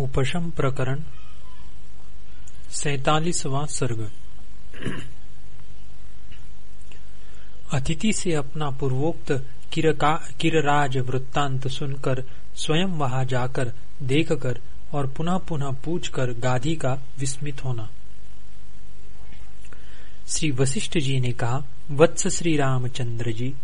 उपशम प्रकरण, सैतालीसवां सर्ग। अतिथि से अपना पूर्वोक्त किरराज वृत्तांत सुनकर स्वयं वहाँ जाकर देखकर और पुनः पुनः पूछकर गाधी का विस्मित होना। श्री वशिष्ठ जी ने कहा, वत्स श्री रामचंद्र जी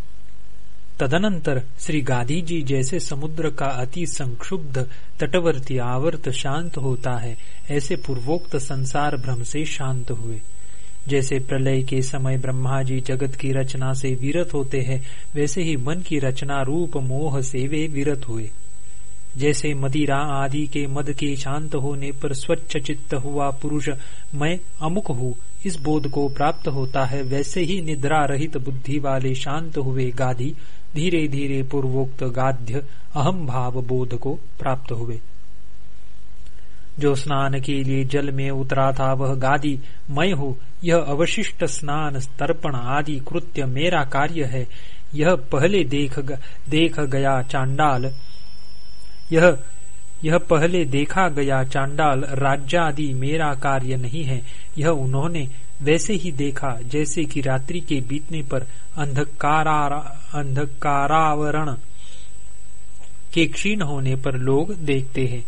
तदनंतर श्री गांधी जी जैसे समुद्र का अति संक्षुब्ध, तटवर्ती आवर्त शांत होता है, ऐसे पूर्वोक्त संसार भ्रम से शांत हुए। जैसे प्रलय के समय ब्रह्मा जी जगत की रचना से विरत होते हैं, वैसे ही मन की रचना रूप मोह से वे विरत हुए। जैसे मदिरा आदि के मद के शांत होने पर स्वच्छ चित्त हुआ पुरुष, मैं अमुक हूँ, इस बोध को प्राप्त होता है, वैसे ही निद्रा रहित बुद्धि वाले शांत हुए गाधी धीरे धीरे पूर्वोक्त गाध्य अहम भाव बोध को प्राप्त हुए। जो स्नान के लिए जल में उतरा था वह गादी मैं हूँ यह अवशिष्ट स्नान तर्पण आदि कृत्य मेरा कार्य है। यह पहले देख ग, देख गया चांडाल यह यह पहले देखा गया चांडाल राज्यादि मेरा कार्य नहीं है। यह उन्होंने वैसे ही देखा जैसे कि रात्रि के बीतने पर अंधकारावरण के क्षीण होने पर लोग देखते हैं।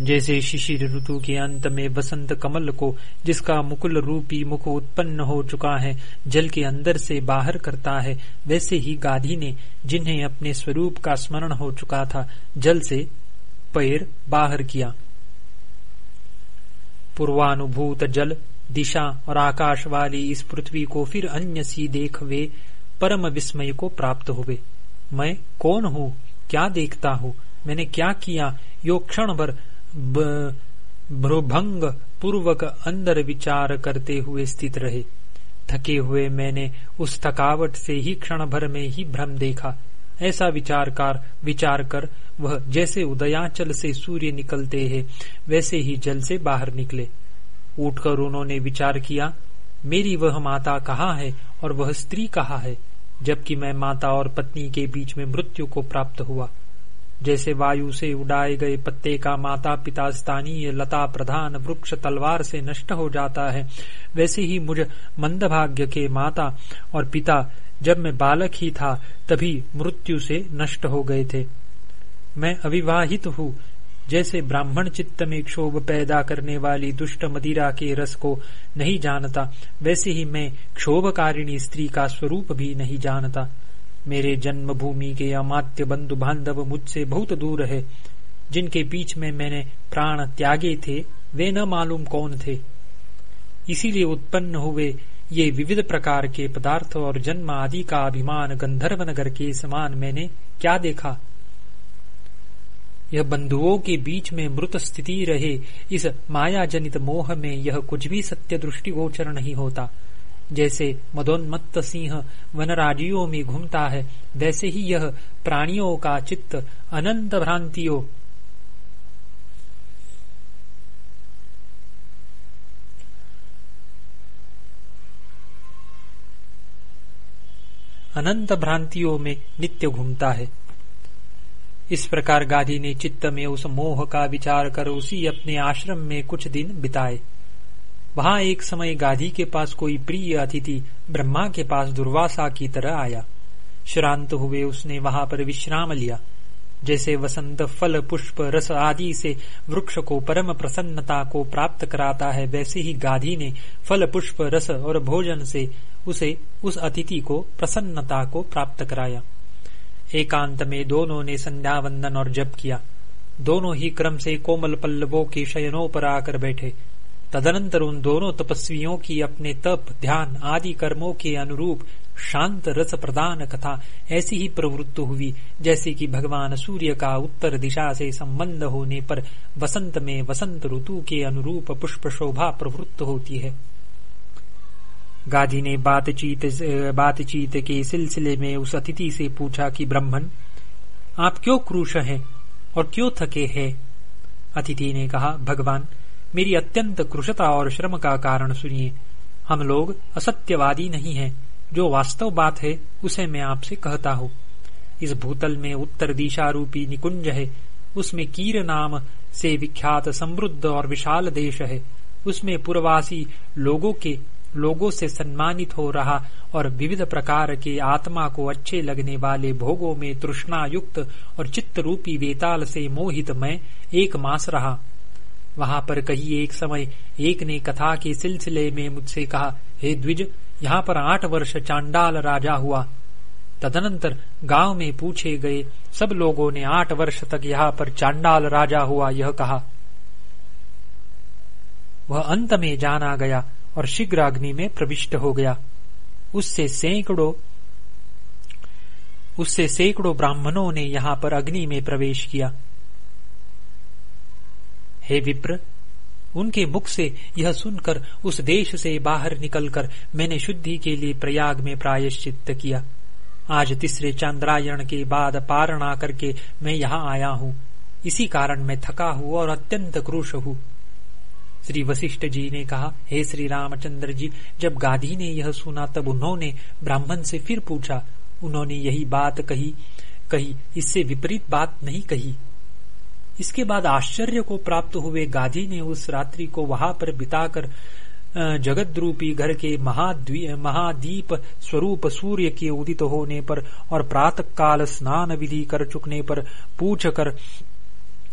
जैसे शिशिर ऋतु के अंत में बसंत कमल को, जिसका मुकुल रूपी मुख उत्पन्न हो चुका है, जल के अंदर से बाहर करता है, वैसे ही गाधी ने जिन्हें अपने स्वरूप का स्मरण हो चुका था, जल से पैर बाहर किया। पूर्वानुभूत जल दिशा और आकाश वाली इस पृथ्वी को फिर अन्य सी देख वे परम विस्मय को प्राप्त हुए मैं कौन हूँ? क्या देखता हूँ? मैंने क्या किया? यो क्षण भर भ्रुभंग पूर्वक अंदर विचार करते हुए स्थित रहे। थके हुए मैंने उस थकावट से ही क्षण भर में ही भ्रम देखा। ऐसा विचारकार, विचार कर, वह जैसे उदयाचल से सूर्य निकलते हैं, वैसे ही जल से बाहर निकले। उठकर उन्होंने विचार किया, मेरी वह माता कहाँ है और वह स्त्री कहाँ है, जबकि मैं माता और पत्नी के बीच में मृत्यु को प्राप्त हुआ। जैसे वायु से उड़ाए गए पत्ते का माता पिता स्थानीय लता प्रधान वृक्ष तलवार से नष्ट हो जाता है, वैसे ही मुझ मंदभाग्य के माता और पिता, जब मैं बालक ही था, तभी मृत्यु से नष्ट हो गए थे। मैं अविवाहित हूँ जैसे ब्राह्मण चित्त में क्षोभ पैदा करने वाली दुष्ट मदिरा के रस को नहीं जानता, वैसे ही मैं क्षोभकारिणी स्त्री का स्वरूप भी नहीं जानता। मेरे जन्मभूमि के अमात्य बंधु बांधव मुझसे बहुत दूर है, जिनके बीच में मैंने प्राण त्यागे थे, वे न मालूम कौन थे। इसीलिए उत्पन्न हुए ये विविध प्रकार के पदार्थ और जन्म आदि का अभिमान गंधर्व नगर के समान मैंने क्या देखा? यह बंधुओं के बीच में मृत स्थिति रहे, इस माया जनित मोह में यह कुछ भी सत्य दृष्टि गोचर नहीं होता। जैसे मदोन्मत्त सिंह वनराजियों में घूमता है, वैसे ही यह प्राणियों का चित्त अनंत भ्रांतियों अनंत भ्रांतियों में नित्य घूमता है। इस प्रकार गाधी ने चित्त में उस मोह का विचार कर उसी अपने आश्रम में कुछ दिन बिताए। वहाँ एक समय गाधी के पास कोई प्रिय अतिथि ब्रह्मा के पास दुर्वासा की तरह आया। श्रांत हुए उसने वहाँ पर विश्राम लिया। जैसे वसंत, फल, पुष्प, रस आदि से वृक्ष को परम प्रसन्नता को प्राप्त कराता है, वैसे ही गाधी ने फल, पुष्प, रस और भोजन से उसे उस अतिथि को प्रसन्नता को प्राप्त कराया। एकांत में दोनों ने संध्या वंदन और जप किया। दोनों ही क्रम से कोमल पल्लवों के शयनों पर आकर बैठे। तदनंतर उन दोनों तपस्वियों की अपने तप, ध्यान आदि कर्मों के अनुरूप शांत रस प्रदान कथा ऐसी ही प्रवृत्त हुई, जैसे कि भगवान सूर्य का उत्तर दिशा से संबंध होने पर वसंत में वसंत ऋतु के अनुरूप पुष्प शोभा प्रवृत्त होती है। गाधी ने बातचीत बातचीत के सिलसिले में उस अतिथि से पूछा कि ब्राह्मण, आप क्यों क्रूश हैं और क्यों थके हैं? अतिथि ने कहा, भगवान, मेरी अत्यंत क्रुशता और श्रम का कारण सुनिए। हम लोग असत्यवादी नहीं हैं। जो वास्तव बात है, उसे मैं आपसे कहता हूँ। इस भूतल में उत्तर दिशा रूपी निकुंज है। उसमें कीर नाम से विख्यात समृद्ध और विशाल देश है। उसमें पूर्वासी लोगों के लोगों से सम्मानित हो रहा और विविध प्रकार के आत्मा को अच्छे लगने वाले भोगों में तृष्णा युक्त और चित्त रूपी वेताल से मोहित मैं एक मास रहा। वहाँ पर कही एक समय एक ने कथा के सिलसिले में मुझसे कहा, हे द्विज, यहाँ पर आठ वर्ष चांडाल राजा हुआ। तदनंतर गाँव में पूछे गए सब लोगों ने आठ वर्ष तक यहाँ पर चांडाल राजा हुआ यह कहा। वह अंत में जाना गया। और शीघ्र अग्नि में प्रविष्ट हो गया। उससे सैकड़ों उससे सैकड़ों ब्राह्मणों ने यहाँ पर अग्नि में प्रवेश किया। हे विप्र, उनके मुख से यह सुनकर, उस देश से बाहर निकलकर मैंने शुद्धि के लिए प्रयाग में प्रायश्चित किया। आज तीसरे चंद्रायण के बाद पारणा करके मैं यहाँ आया हूँ। इसी कारण मैं थका हूँ और अत्यंत क्रूश हूँ। श्री वशिष्ठ जी ने कहा, हे श्री रामचंद्र जी, जब गाधी ने यह सुना, तब उन्होंने ब्राह्मण से फिर पूछा। उन्होंने यही बात कही कही, इससे विपरीत बात नहीं कही। इसके बाद आश्चर्य को प्राप्त हुए गाधी ने उस रात्रि को वहाँ पर बिताकर जगत रूपी घर के महादीप स्वरूप सूर्य के उदित होने पर और प्रातः काल स्नान विधि कर चुकने पर पूछ कर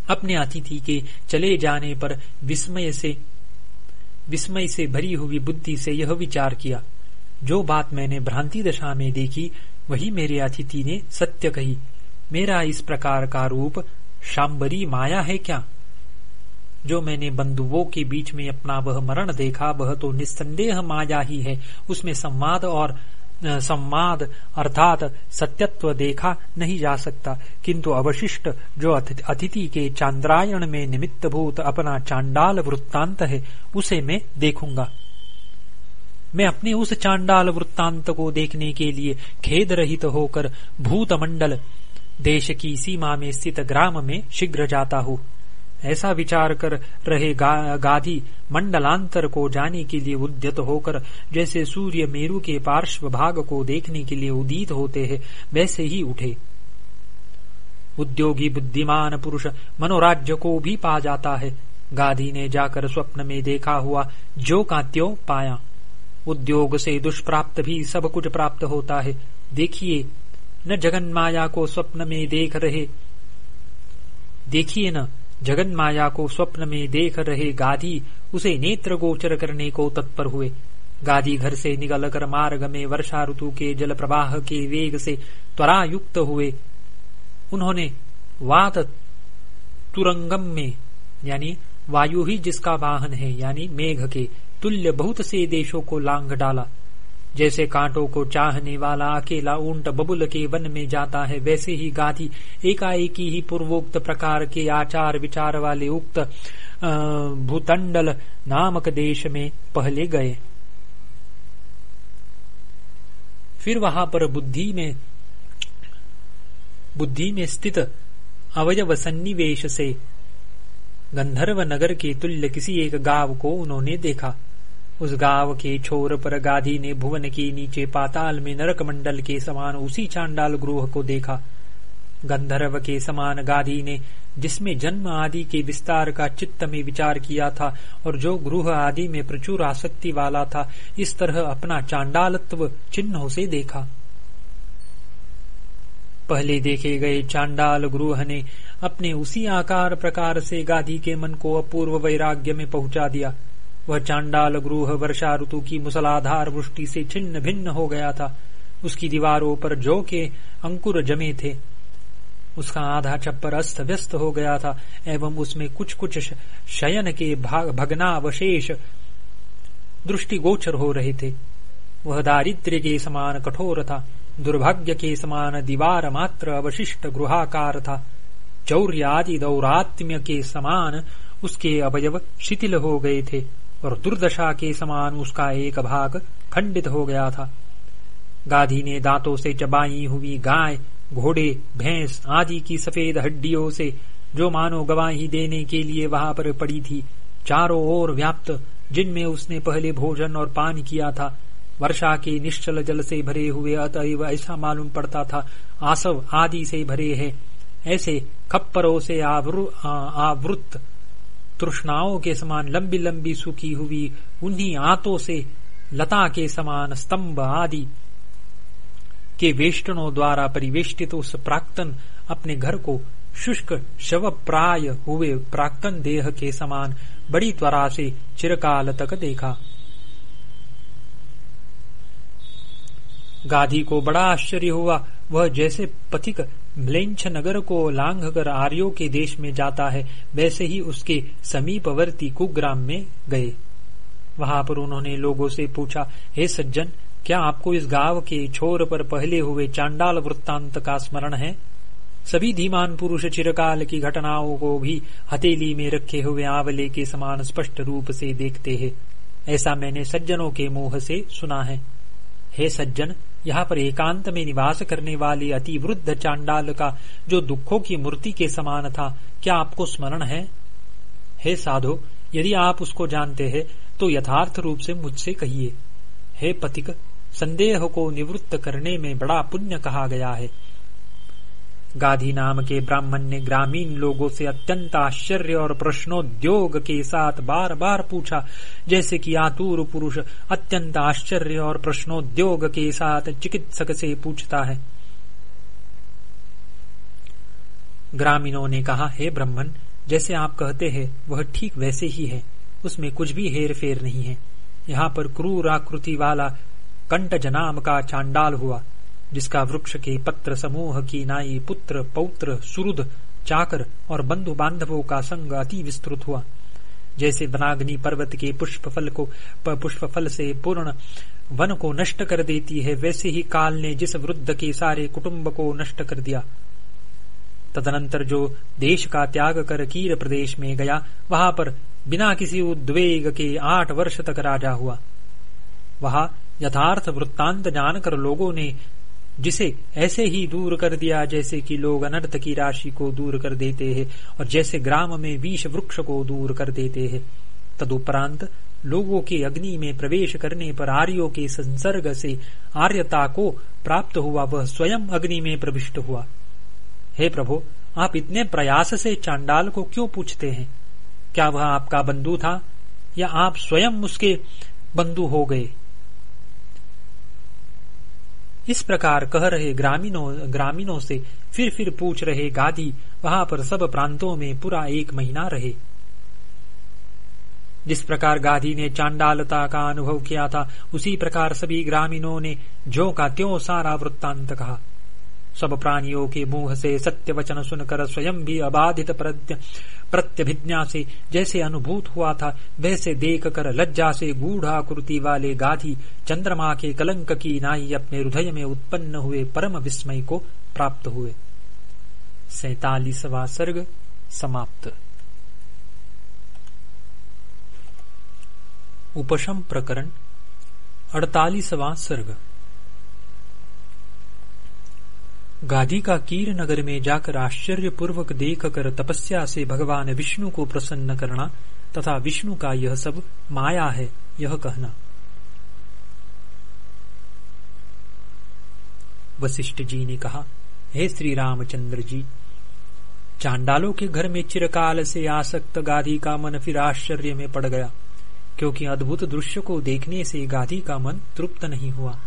अपने अतिथि के चले जाने पर विस्मय से विस्मय से भरी हुई बुद्धि से यह विचार किया, जो बात मैंने भ्रांति दशा में देखी, वही मेरे अतिथि ने सत्य कही। मेरा इस प्रकार का रूप शाम्बरी माया है क्या? जो मैंने बंधुओं के बीच में अपना वह मरण देखा, वह तो निस्संदेह माया ही है। उसमें संवाद और संवाद अर्थात सत्यत्व देखा नहीं जा सकता। किंतु अवशिष्ट जो अतिथि के चांद्रायण में निमित्त भूत अपना चांडाल वृत्तांत है, उसे मैं देखूँगा। मैं अपने उस चांडाल वृत्तांत को देखने के लिए खेद रहित होकर भूतमंडल देश की सीमा में स्थित ग्राम में शीघ्र जाता हूँ। ऐसा विचार कर रहे गा, गाधी मंडलांतर को जाने के लिए उद्यत होकर जैसे सूर्य मेरु के पार्श्व भाग को देखने के लिए उदित होते हैं वैसे ही उठे। उद्योगी बुद्धिमान पुरुष मनोराज्य को भी पा जाता है। गाधी ने जाकर स्वप्न में देखा हुआ जो का त्यो पाया। उद्योग से दुष्प्राप्त भी सब कुछ प्राप्त होता है। देखिए न जगन माया को स्वप्न में देख रहे। देखिए न जगन माया को स्वप्न में देख रहे गाधी उसे नेत्र गोचर करने को तत्पर हुए। गादी घर से निकलकर मार्ग में वर्षा ऋतु के जल प्रवाह के वेग से त्वरा युक्त हुए। उन्होंने वात तुरंगम में, यानी वायु ही जिसका वाहन है, यानी मेघ के तुल्य बहुत से देशों को लांग डाला। जैसे कांटों को चाहने वाला अकेला ऊँट बबुल के वन में जाता है, वैसे ही गाधी एकाएकी ही पूर्वोक्त प्रकार के आचार विचार वाले उक्त भूतंडल नामक देश में पहले गए। फिर वहाँ पर बुद्धि में बुद्धि में स्थित अवयव सन्निवेश से गंधर्व नगर के तुल्य किसी एक गाँव को उन्होंने देखा। उस गाँव के छोर पर गाधी ने भुवन के नीचे पाताल में नरक मंडल के समान उसी चांडाल गृह को देखा। गंधर्व के समान गाधी ने, जिसमें जन्म आदि के विस्तार का चित्त में विचार किया था और जो गृह आदि में प्रचुर आसक्ति वाला था, इस तरह अपना चांडालत्व चिन्हों से देखा। पहले देखे गए चांडाल गृह ने अपने उसी आकार प्रकार से गाधी के मन को अपूर्व वैराग्य में पहुँचा दिया। वह चांडाल गृह वर्षा ऋतु की मुसलाधार वृष्टि से छिन्न भिन्न हो गया था। उसकी दीवारों पर जो के अंकुर जमे थे। उसका आधा छप्पर अस्त व्यस्त हो गया था, एवं उसमें कुछ कुछ शयन के भगनावशेष दृष्टिगोचर हो रहे थे। वह दारिद्र्य के समान कठोर था, दुर्भाग्य के समान दीवार मात्र अवशिष्ट गृहाकार था। चौर्य आदि दौरात्म्य के समान उसके अवयव शिथिल हो गए थे। और दुर्दशा के समान उसका एक भाग खंडित हो गया था। गाधी ने दांतों से चबाई हुई गाय, घोड़े, भैंस आदि की सफ़ेद हड्डियों से जो मानो गवाही देने के लिए वहाँ पर पड़ी थी, चारों ओर व्याप्त, जिनमें उसने पहले भोजन और पान किया था। वर्षा के निश्चल जल से भरे हुए अतएव ऐसा मालूम पड़ता था, आसव आदि से भरे हैं। ऐसे खप्परों से आवृत तृष्णाओं के समान लंबी लंबी सूखी हुई उन्हीं आंतों से, लता के समान स्तंभ आदि के वेष्टनों द्वारा परिवेष्टित उस प्राक्तन अपने घर को शुष्क शव प्राय हुए प्राक्तन देह के समान बड़ी त्वरा से चिरकाल तक देखा। गाधी को बड़ा आश्चर्य हुआ, वह जैसे पथिक म्लेंछ नगर को लांघ कर आर्यों के देश में जाता है, वैसे ही उसके समीपवर्ती कुग्राम में गए। वहाँ पर उन्होंने लोगों से पूछा, हे सज्जन, क्या आपको इस गाँव के छोर पर पहले हुए चांडाल वृत्तांत का स्मरण है? सभी धीमान पुरुष चिरकाल की घटनाओं को भी हथेली में रखे हुए आंवले के समान स्पष्ट रूप से देखते हैं। ऐसा मैंने सज्जनों के मुँह से सुना है। हे सज्जन यहाँ पर एकांत में निवास करने वाले अति वृद्ध चांडाल का जो दुखों की मूर्ति के समान था, क्या आपको स्मरण है? हे साधो, यदि आप उसको जानते हैं तो यथार्थ रूप से मुझसे कहिए। हे पथिक, संदेह को निवृत्त करने में बड़ा पुण्य कहा गया है। गाधी नाम के ब्राह्मण ने ग्रामीण लोगों से अत्यंत आश्चर्य और प्रश्नोद्योग के साथ बार बार पूछा, जैसे कि आतुर पुरुष अत्यंत आश्चर्य और प्रश्नोद्योग के साथ चिकित्सक से पूछता है। ग्रामीणों ने कहा, हे ब्राह्मण, जैसे आप कहते हैं, वह ठीक वैसे ही है। उसमें कुछ भी हेर फेर नहीं है। यहाँ पर क्रूर आकृति वाला कंटज नाम का चांडाल हुआ। जिसका वृक्ष के पत्र समूह की नाई, पुत्र, पौत्र सुरुद चाकर और बंधु बांधवों का संग अति विस्तृत हुआ। जैसे वनाग्नि पर्वत के पुष्प फल को पुष्प फल से पूर्ण वन को नष्ट कर देती है, वैसे ही काल ने जिस वृद्ध के सारे कुटुंब को नष्ट कर दिया। तदनंतर जो देश का त्याग कर कीर प्रदेश में गया, वहाँ पर बिना किसी उद्वेग के आठ वर्ष तक राजा हुआ। वहाँ यथार्थ वृत्तांत जानकर लोगों ने जिसे ऐसे ही दूर कर दिया जैसे कि लोग अनर्थ की राशि को दूर कर देते हैं और जैसे ग्राम में विष वृक्ष को दूर कर देते हैं। तदुपरांत लोगों के अग्नि में प्रवेश करने पर आर्यों के संसर्ग से आर्यता को प्राप्त हुआ, वह स्वयं अग्नि में प्रविष्ट हुआ। हे प्रभु, आप इतने प्रयास से चांडाल को क्यों पूछते हैं? क्या वह आपका बंधु था या आप स्वयं उसके बंधु हो गए? इस प्रकार कह रहे ग्रामीणों ग्रामीणों से फिर फिर पूछ रहे गादी, वहाँ पर सब प्रांतों में पूरा एक महीना रहे। जिस प्रकार गाधी ने चांडालता का अनुभव किया था, उसी प्रकार सभी ग्रामीणों ने जो का त्यों सारा वृत्तांत कहा। सब प्राणियों के मुँह से सत्य वचन सुनकर स्वयं भी अबाधित प्रत्यभिज्ञा से जैसे अनुभूत हुआ था, वैसे देख कर लज्जा से गूढ़ाकृति वाले गाधी चंद्रमा के कलंक की नाई अपने हृदय में उत्पन्न हुए परम विस्मय को प्राप्त हुए। सैतालीसवा सर्ग समाप्त। उपशम प्रकरण अड़तालीसवा सर्ग। गादी का कीर नगर में जाकर आश्चर्य पूर्वक देख कर तपस्या से भगवान विष्णु को प्रसन्न करना तथा विष्णु का यह सब माया है, यह कहना। वशिष्ठ जी ने कहा, हे श्री रामचंद्र जी चांडालों के घर में चिरकाल से आसक्त गाधी का मन फिर आश्चर्य में पड़ गया, क्योंकि अद्भुत दृश्य को देखने से गाधी का मन तृप्त नहीं हुआ।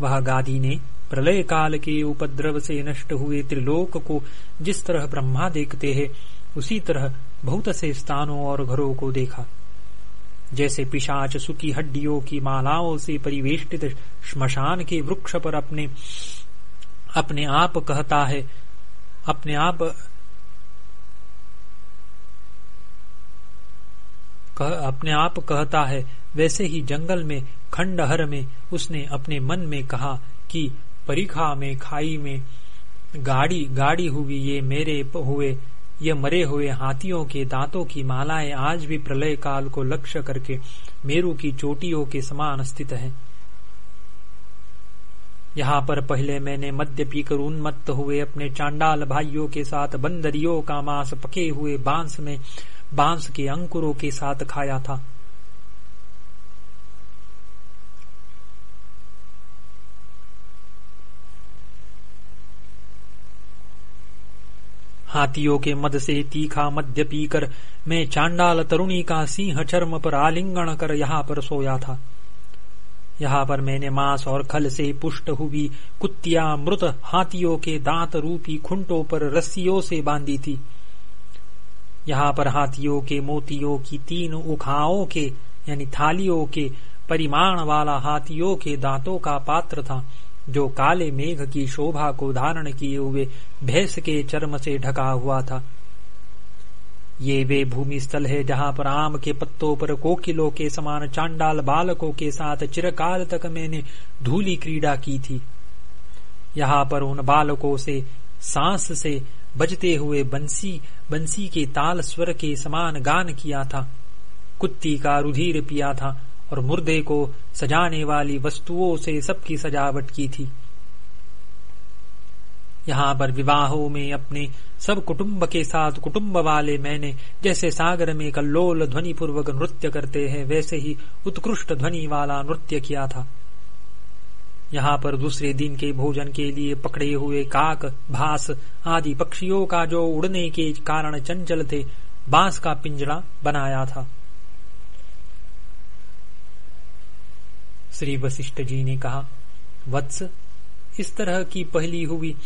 वह गाधी ने प्रलय काल के उपद्रव से नष्ट हुए त्रिलोक को जिस तरह ब्रह्मा देखते हैं उसी तरह बहुत से स्थानों और घरों को देखा। जैसे पिशाच सुखी हड्डियों की मालाओं से परिवेष्टित श्मशान के वृक्ष पर अपने अपने आप कहता है अपने आप कह, अपने आप कहता है वैसे ही जंगल में खंडहर में उसने अपने मन में कहा कि परीखा में, खाई में, गाड़ी गाड़ी हुई, ये मेरे हुए, ये मरे हुए हाथियों के दांतों की मालाएँ आज भी प्रलय काल को लक्ष्य करके मेरू की चोटियों के समान स्थित है। यहाँ पर पहले मैंने मद्य पीकर उन्मत्त हुए अपने चांडाल भाइयों के साथ बंदरियों का मांस पके हुए बाँस में, बाँस के अंकुरों के साथ खाया था। हाथियों के मद से तीखा मध्य पीकर मैं चांडाल तरुणी का सिंह चर्म पर आलिंगन कर यहाँ पर सोया था। यहाँ पर मैंने मांस और खल से पुष्ट हुई कुत्तिया मृत हाथियों के दांत रूपी खुंटों पर रस्सियों से बांधी थी। यहाँ पर हाथियों के मोतियों की तीन उखाओं के, यानी थालियों के, परिमाण वाला हाथियों के दांतों का पात्र था। जो काले मेघ की शोभा को धारण किए हुए भैंस के चर्म से ढका हुआ था। ये वे भूमि स्थल है जहाँ पर आम के पत्तों पर कोकिलों के समान चांडाल बालकों के साथ चिरकाल तक मैंने धूली क्रीड़ा की थी। यहाँ पर उन बालकों से सांस से बजते हुए बंसी बंसी के ताल स्वर के समान गान किया था। कुत्ती का रुधिर पिया था। और मुर्दे को सजाने वाली वस्तुओं से सबकी सजावट की थी। यहाँ पर विवाहों में अपने सब कुटुंब के साथ कुटुंब वाले मैंने जैसे सागर में कल्लोल ध्वनि पूर्वक नृत्य करते हैं, वैसे ही उत्कृष्ट ध्वनि वाला नृत्य किया था। यहाँ पर दूसरे दिन के भोजन के लिए पकड़े हुए काक, भास आदि पक्षियों का जो उड़ने के कारण चंचल थे, बाँस का पिंजरा बनाया था। श्री वशिष्ठ जी ने कहा, वत्स, इस तरह की पहली हुई,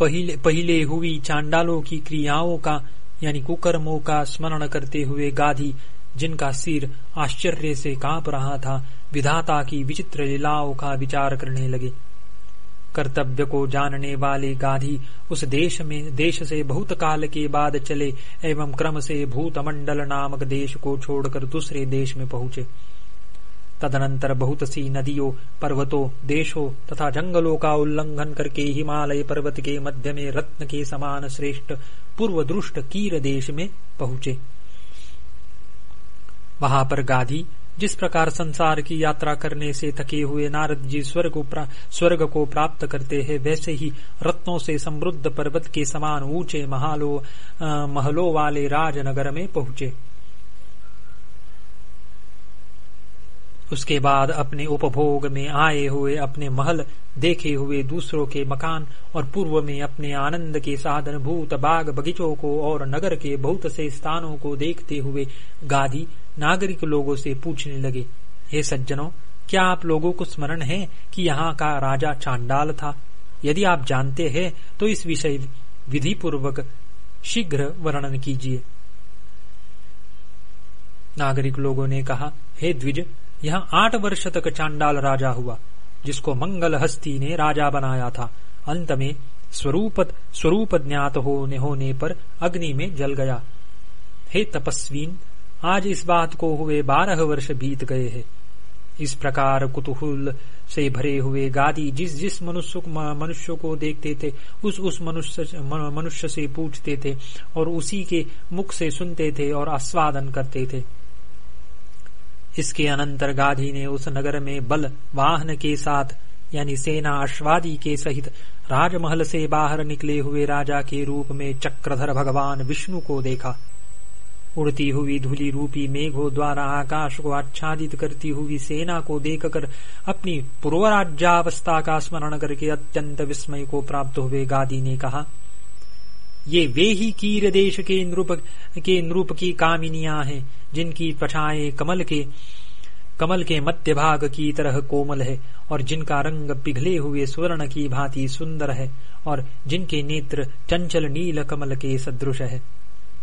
पहले पहले हुई चांडालों की क्रियाओं का, यानी कुकर्मों का स्मरण करते हुए गाधी, जिनका सिर आश्चर्य से काँप रहा था, विधाता की विचित्र लीलाओं का विचार करने लगे। कर्तव्य को जानने वाले गाधी उस देश में, देश से बहुत काल के बाद चले, एवं क्रम से भूतमंडल नामक देश को छोड़कर दूसरे देश में पहुँचे। तदनंतर बहुत सी नदियों, पर्वतों, देशों तथा जंगलों का उल्लंघन करके हिमालय पर्वत के मध्य में रत्न के समान श्रेष्ठ पूर्व दृष्ट कीर देश में पहुँचे। वहाँ पर गाधी जिस प्रकार संसार की यात्रा करने से थके हुए नारद जी स्वर्ग स्वर्ग को प्राप्त करते हैं, वैसे ही रत्नों से समृद्ध पर्वत के समान ऊँचे महालो वाले राजनगर में पहुँचे। उसके बाद अपने उपभोग में आए हुए, अपने महल देखे हुए दूसरों के मकान और पूर्व में अपने आनंद के साधन भूत बाग बगीचों को और नगर के बहुत से स्थानों को देखते हुए गादी नागरिक लोगों से पूछने लगे, हे सज्जनों, क्या आप लोगों को स्मरण है कि यहाँ का राजा चांडाल था? यदि आप जानते हैं तो इस विषय विधि पूर्वक शीघ्र वर्णन कीजिए नागरिक लोगों ने कहा, हे द्विज यहाँ आठ वर्ष तक चांडाल राजा हुआ, जिसको मंगल हस्ती ने राजा बनाया था। अंत में स्वरूप स्वरूप ज्ञात होने होने पर अग्नि में जल गया। हे तपस्वीन, आज इस बात को हुए बारह वर्ष बीत गए हैं। इस प्रकार कुतूहल से भरे हुए गादी जिस जिस मनुष्य मनुष्य को देखते थे, उस उस मनुष्य मनुष्य से पूछते थे और उसी के मुख से सुनते थे और आस्वादन करते थे। इसके अनंतर गाधी ने उस नगर में बल, वाहन के साथ, यानी सेना अश्वादी के सहित राजमहल से बाहर निकले हुए राजा के रूप में चक्रधर भगवान विष्णु को देखा। उड़ती हुई धूली रूपी मेघों द्वारा आकाश को आच्छादित करती हुई सेना को देखकर अपनी पूर्वराज्यावस्था का स्मरण करके अत्यंत विस्मय को प्राप्त हुए गादी ने कहा ये वे ही कीर देश के नृप के नृप की कामिनियाँ हैं, जिनकी त्वचाएँ कमल के कमल के मध्य भाग की तरह कोमल है, और जिनका रंग पिघले हुए स्वर्ण की भांति सुंदर है, और जिनके नेत्र चंचल नील कमल के सदृश है।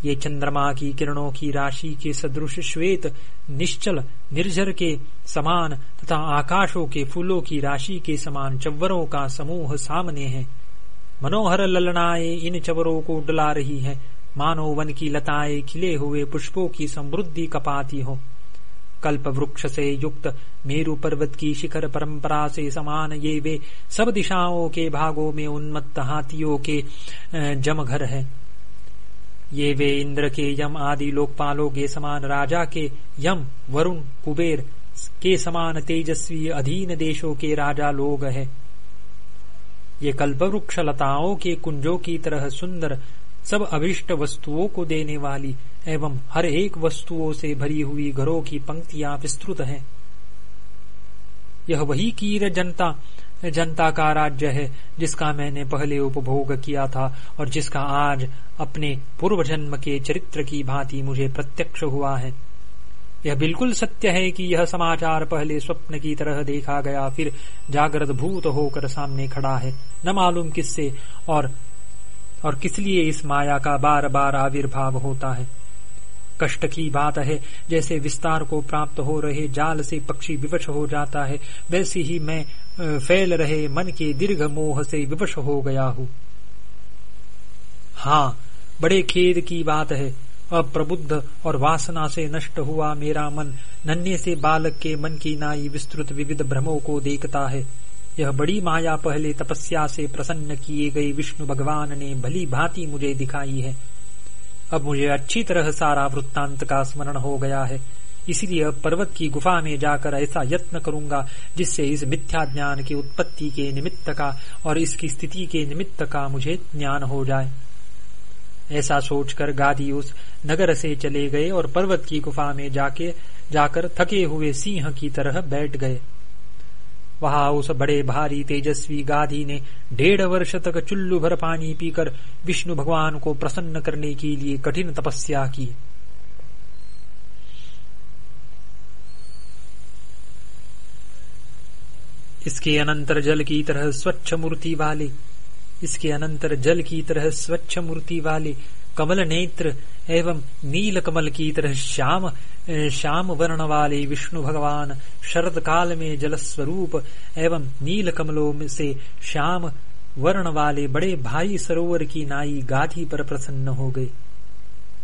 ये चंद्रमा की किरणों की राशि के सदृश श्वेत, निश्चल, निर्जर के समान तथा आकाशों के फूलों की राशि के समान चव्वरों का समूह सामने है। मनोहर ललनाएँ इन चवरों को डला रही है। मानो वन की लताएँ खिले हुए पुष्पों की समृद्धि कपाती हो। कल्प वृक्ष से युक्त मेरु पर्वत की शिखर परंपरा से समान ये वे सब दिशाओं के भागों में उन्मत्त हाथियों के जम घर है। ये वे इंद्र के यम आदि लोकपालों के समान राजा के यम, वरुण, कुबेर के समान तेजस्वी अधीन देशों के राजा लोग है। ये कल्पवृक्ष लताओं के कुंजों की तरह सुंदर सब अभिष्ट वस्तुओं को देने वाली एवं हर एक वस्तुओं से भरी हुई घरों की पंक्तियाँ विस्तृत हैं। यह वही कीर जनता जनता का राज्य है, जिसका मैंने पहले उपभोग किया था और जिसका आज अपने पूर्व जन्म के चरित्र की भांति मुझे प्रत्यक्ष हुआ है। यह बिल्कुल सत्य है कि यह समाचार पहले स्वप्न की तरह देखा गया, फिर जागृत भूत होकर सामने खड़ा है। न मालूम किससे और और किस लिए इस माया का बार बार आविर्भाव होता है। कष्ट की बात है, जैसे विस्तार को प्राप्त हो रहे जाल से पक्षी विवश हो जाता है, वैसे ही मैं फैल रहे मन के दीर्घ मोह से विवश हो गया हूँ। हाँ बड़े खेद की बात है। अप्रबुद्ध और वासना से नष्ट हुआ मेरा मन। नन्हे से बालक के मन की नाई विस्तृत विविध भ्रमों को देखता है। यह बड़ी माया पहले तपस्या से प्रसन्न किए गए विष्णु भगवान ने भली भांति मुझे दिखाई है। अब मुझे अच्छी तरह सारा वृत्तांत का स्मरण हो गया है। इसलिए अब पर्वत की गुफा में जाकर ऐसा यत्न करूँगा, जिससे इस मिथ्या ज्ञान की उत्पत्ति के निमित्त का और इसकी स्थिति के निमित्त का मुझे ज्ञान हो जाए। ऐसा सोचकर गादी उस नगर से चले गए और पर्वत की गुफा में जाके, जाकर थके हुए सिंह की तरह बैठ गए। वहाँ उस बड़े भारी तेजस्वी गाधी ने डेढ़ वर्ष तक चुल्लू भर पानी पीकर विष्णु भगवान को प्रसन्न करने के लिए कठिन तपस्या की। इसके अनंतर जल की तरह स्वच्छ मूर्ति वाले इसके अनंतर जल की तरह स्वच्छ मूर्ति वाले कमल नेत्र एवं नील कमल की तरह श्याम श्याम वर्ण वाले विष्णु भगवान शरद काल में जल स्वरूप एवं नील कमलों में से श्याम वर्ण वाले बड़े भारी सरोवर की नाई गाधी पर प्रसन्न हो गए।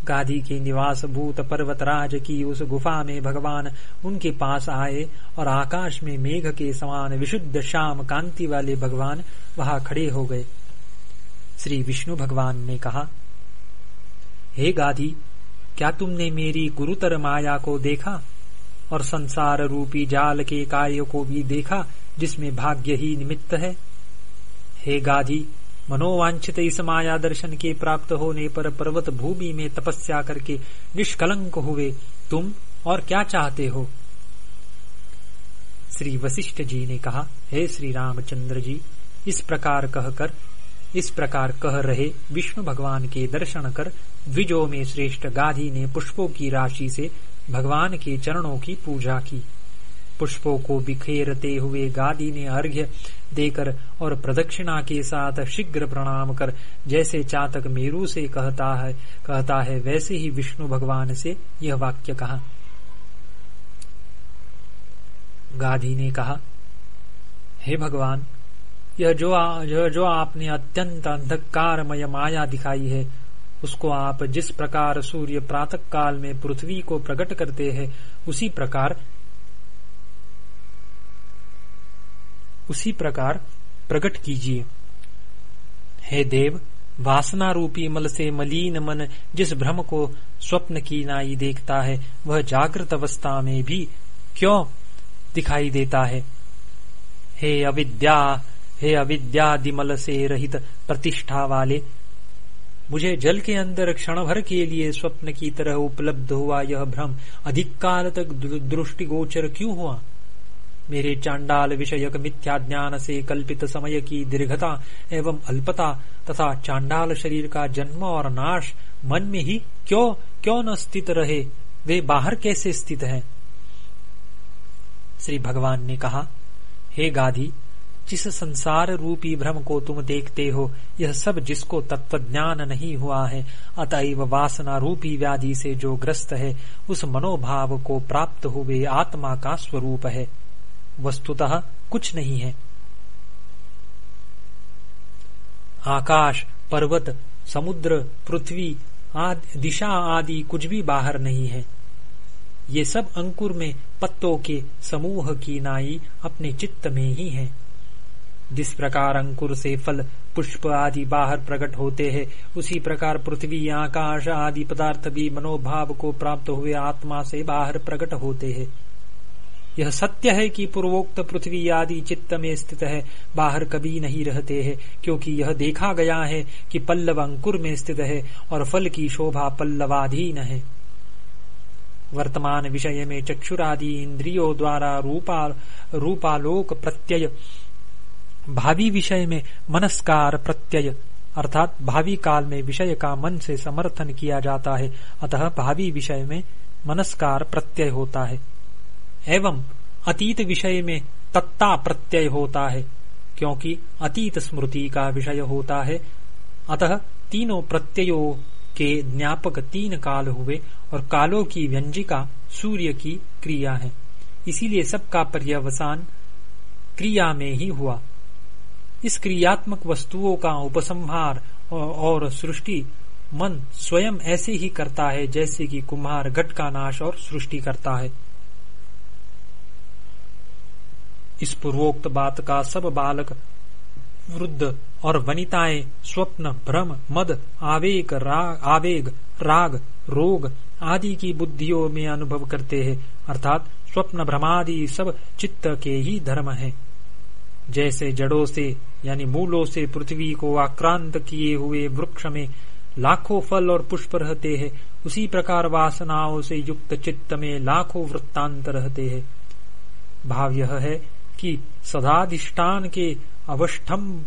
गाधी के निवास भूत पर्वतराज की उस गुफा में भगवान उनके पास आए और आकाश में मेघ के समान विशुद्ध श्याम कांति वाले भगवान वहाँ खड़े हो गए। श्री विष्णु भगवान ने कहा, हे गाधी क्या तुमने मेरी गुरुतर माया को देखा और संसार रूपी जाल के कार्य को भी देखा जिसमें भाग्य ही निमित्त है? हे गाधी मनोवांछित इस माया दर्शन के प्राप्त होने पर पर्वत भूमि में तपस्या करके निष्कलंक हुए तुम और क्या चाहते हो? श्री वशिष्ठ जी ने कहा, हे श्री रामचंद्र जी, इस प्रकार कहकर इस प्रकार कह रहे विष्णु भगवान के दर्शन कर द्विजो में श्रेष्ठ गाधी ने पुष्पों की राशि से भगवान के चरणों की पूजा की। पुष्पों को बिखेरते हुए गादी ने अर्घ्य देकर और प्रदक्षिणा के साथ शीघ्र प्रणाम कर, जैसे चातक मेरू से कहता है कहता है, वैसे ही विष्णु भगवान से यह वाक्य कहा। गाधी ने कहा, हे भगवान यह जो जो, जो आपने अत्यंत अंधकारमय माया दिखाई है उसको आप जिस प्रकार सूर्य प्रातः काल में पृथ्वी को प्रकट करते हैं उसी प्रकार उसी प्रकार प्रकट कीजिए। हे देव वासना रूपी मल से मलिन मन जिस भ्रम को स्वप्न की नाई देखता है वह जागृत अवस्था में भी क्यों दिखाई देता है? हे अविद्या हे अविद्यादिमल से रहित प्रतिष्ठा वाले, मुझे जल के अंदर क्षण भर के लिए स्वप्न की तरह उपलब्ध हुआ यह भ्रम। अधिक काल तक दृष्टिगोचर क्यों हुआ? मेरे चांडाल विषयक मिथ्या ज्ञान से कल्पित समय की दीर्घता एवं अल्पता तथा चांडाल शरीर का जन्म और नाश मन में ही क्यों क्यों न स्थित रहे? वे बाहर कैसे स्थित हैं? श्री भगवान ने कहा, हे गाधी जिस संसार रूपी भ्रम को तुम देखते हो, यह सब जिसको तत्व ज्ञान नहीं हुआ है, अतएव वासना रूपी व्याधि से जो ग्रस्त है, उस मनोभाव को प्राप्त हुए आत्मा का स्वरूप है। वस्तुतः कुछ नहीं है। आकाश, पर्वत, समुद्र, पृथ्वी आदि, दिशा आदि कुछ भी बाहर नहीं है। ये सब अंकुर में पत्तों के समूह की नाई अपने चित्त में ही है। जिस प्रकार अंकुर से फल, पुष्प आदि बाहर प्रकट होते हैं, उसी प्रकार पृथ्वी, आकाश आदि पदार्थ भी मनोभाव को प्राप्त हुए आत्मा से बाहर प्रकट होते हैं। यह सत्य है कि पूर्वोक्त पृथ्वी आदि चित्त में स्थित है, बाहर कभी नहीं रहते हैं, क्योंकि यह देखा गया है कि पल्लव अंकुर में स्थित है और फल की शोभा पल्लवाधीन है। वर्तमान विषय में चक्षुरादि इंद्रियों द्वारा रूपा, रूपालोक प्रत्यय भावी विषय में मनस्कार प्रत्यय, अर्थात भावी काल में विषय का मन से समर्थन किया जाता है। अतः भावी विषय में मनस्कार प्रत्यय होता है। एवं अतीत विषय में तत्ता प्रत्यय होता है, क्योंकि अतीत स्मृति का विषय होता है। अतः तीनों प्रत्ययों के ज्ञापक तीन काल हुए और कालों की व्यंजिका सूर्य की क्रिया है। इसीलिए सबका पर्यवसान क्रिया में ही हुआ। इस क्रियात्मक वस्तुओं का उपसंहार और सृष्टि मन स्वयं ऐसे ही करता है जैसे कि कुम्हार घट का नाश और सृष्टि करता है। इस पूर्वोक्त बात का सब बालक वृद्ध और वनिताएँ स्वप्न, भ्रम, मद, आवेग राग आवेग, राग, रोग आदि की बुद्धियों में अनुभव करते हैं। अर्थात स्वप्न, भ्रमादि सब चित्त के ही धर्म है। जैसे जड़ों से, यानी मूलों से पृथ्वी को आक्रांत किए हुए वृक्ष में लाखों फल और पुष्प रहते हैं, उसी प्रकार वासनाओं से युक्त चित्त में लाखों वृत्तांत रहते हैं। भाव यह है कि सदाधिष्ठान के अवष्टम्भ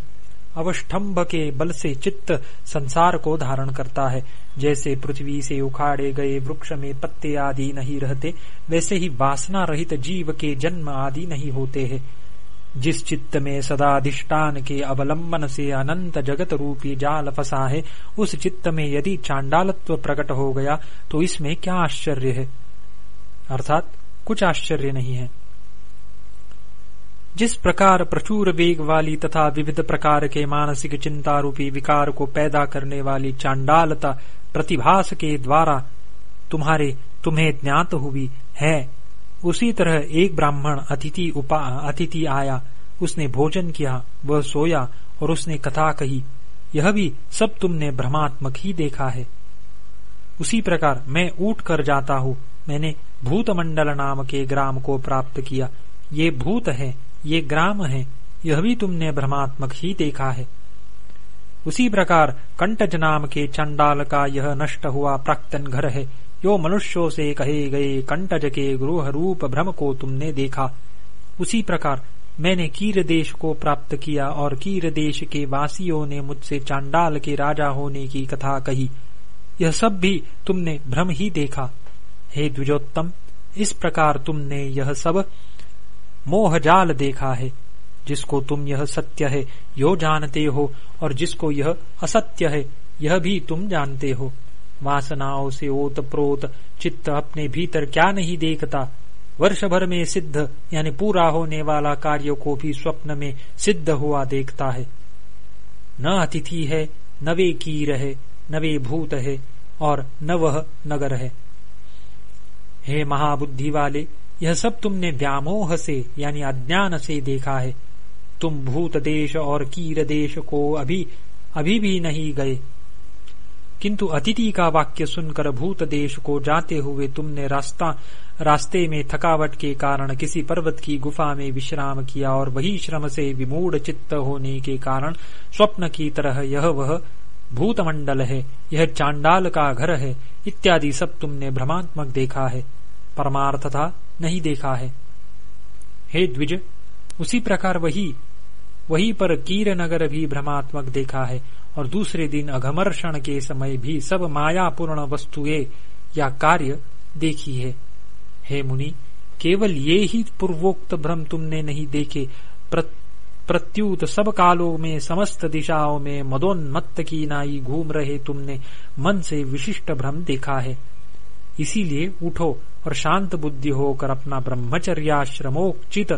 अवष्टम्भ के बल से चित्त संसार को धारण करता है। जैसे पृथ्वी से उखाड़े गए वृक्ष में पत्ते आदि नहीं रहते, वैसे ही वासना रहित जीव के जन्म आदि नहीं होते हैं। जिस चित्त में सदाधिष्ठान के अवलंबन से अनंत जगत रूपी जाल फंसा है, उस चित्त में यदि चांडालत्व प्रकट हो गया तो इसमें क्या आश्चर्य है? अर्थात, कुछ आश्चर्य नहीं है। जिस प्रकार प्रचुर वेग वाली तथा विविध प्रकार के मानसिक चिंता रूपी विकार को पैदा करने वाली चांडालता प्रतिभास के द्वारा तुम्हारे, तुम्हें ज्ञात हुई है उसी तरह एक ब्राह्मण अतिथि अतिथि आया। उसने भोजन किया, वह सोया और उसने कथा कही। यह भी सब तुमने भ्रमात्मक ही देखा है। उसी प्रकार मैं उठ कर जाता हूँ। मैंने भूतमंडल नाम के ग्राम को प्राप्त किया। ये भूत है, ये ग्राम है, यह भी तुमने भ्रमात्मक ही देखा है। उसी प्रकार कंटज नाम के चंडाल का यह नष्ट हुआ प्राक्तन घर है। जो मनुष्यों से कहे गए कंटज के गृह रूप भ्रम को तुमने देखा। उसी प्रकार मैंने कीर देश को प्राप्त किया और कीर देश के वासियों ने मुझसे चांडाल के राजा होने की कथा कही। यह सब भी तुमने भ्रम ही देखा। हे द्विजोत्तम, इस प्रकार तुमने यह सब मोहजाल देखा है। जिसको तुम यह सत्य है, यो जानते हो, और जिसको यह असत्य है, यह भी तुम जानते हो। वासनाओं से ओत प्रोत चित्त अपने भीतर क्या नहीं देखता। वर्ष भर में सिद्ध, यानी पूरा होने वाला कार्य को भी स्वप्न में सिद्ध हुआ देखता है। न अतिथि है, न वे कीर है, न वे भूत है, और न वह नगर है। हे महाबुद्धि वाले यह सब तुमने व्यामोह से, यानी अज्ञान से देखा है। तुम भूत देश और कीर देश को अभी अभी भी नहीं गए। किंतु अतिथि का वाक्य सुनकर भूत देश को जाते हुए तुमने रास्ता, रास्ते में थकावट के कारण किसी पर्वत की गुफा में विश्राम किया और वही श्रम से विमूढ़ चित्त होने के कारण स्वप्न की तरह यह वह भूतमंडल है, यह चांडाल का घर है, इत्यादि सब तुमने भ्रमात्मक देखा है, परमार्थ था नहीं देखा है। हे द्विज, उसी प्रकार वही वही पर कीर नगर भी भ्रमात्मक देखा है। और दूसरे दिन अघमर्षण के समय भी सब मायापूर्ण वस्तुएँ या कार्य देखी है। हे मुनि, केवल ये ही पूर्वोक्त भ्रम तुमने नहीं देखे। प्रत्युत सब कालों में, समस्त दिशाओं में मदोन्मत्त की नाई घूम रहे तुमने। मन से विशिष्ट भ्रम देखा है। इसीलिए उठो और शांत बुद्धि होकर अपना ब्रह्मचर्याश्रमोचित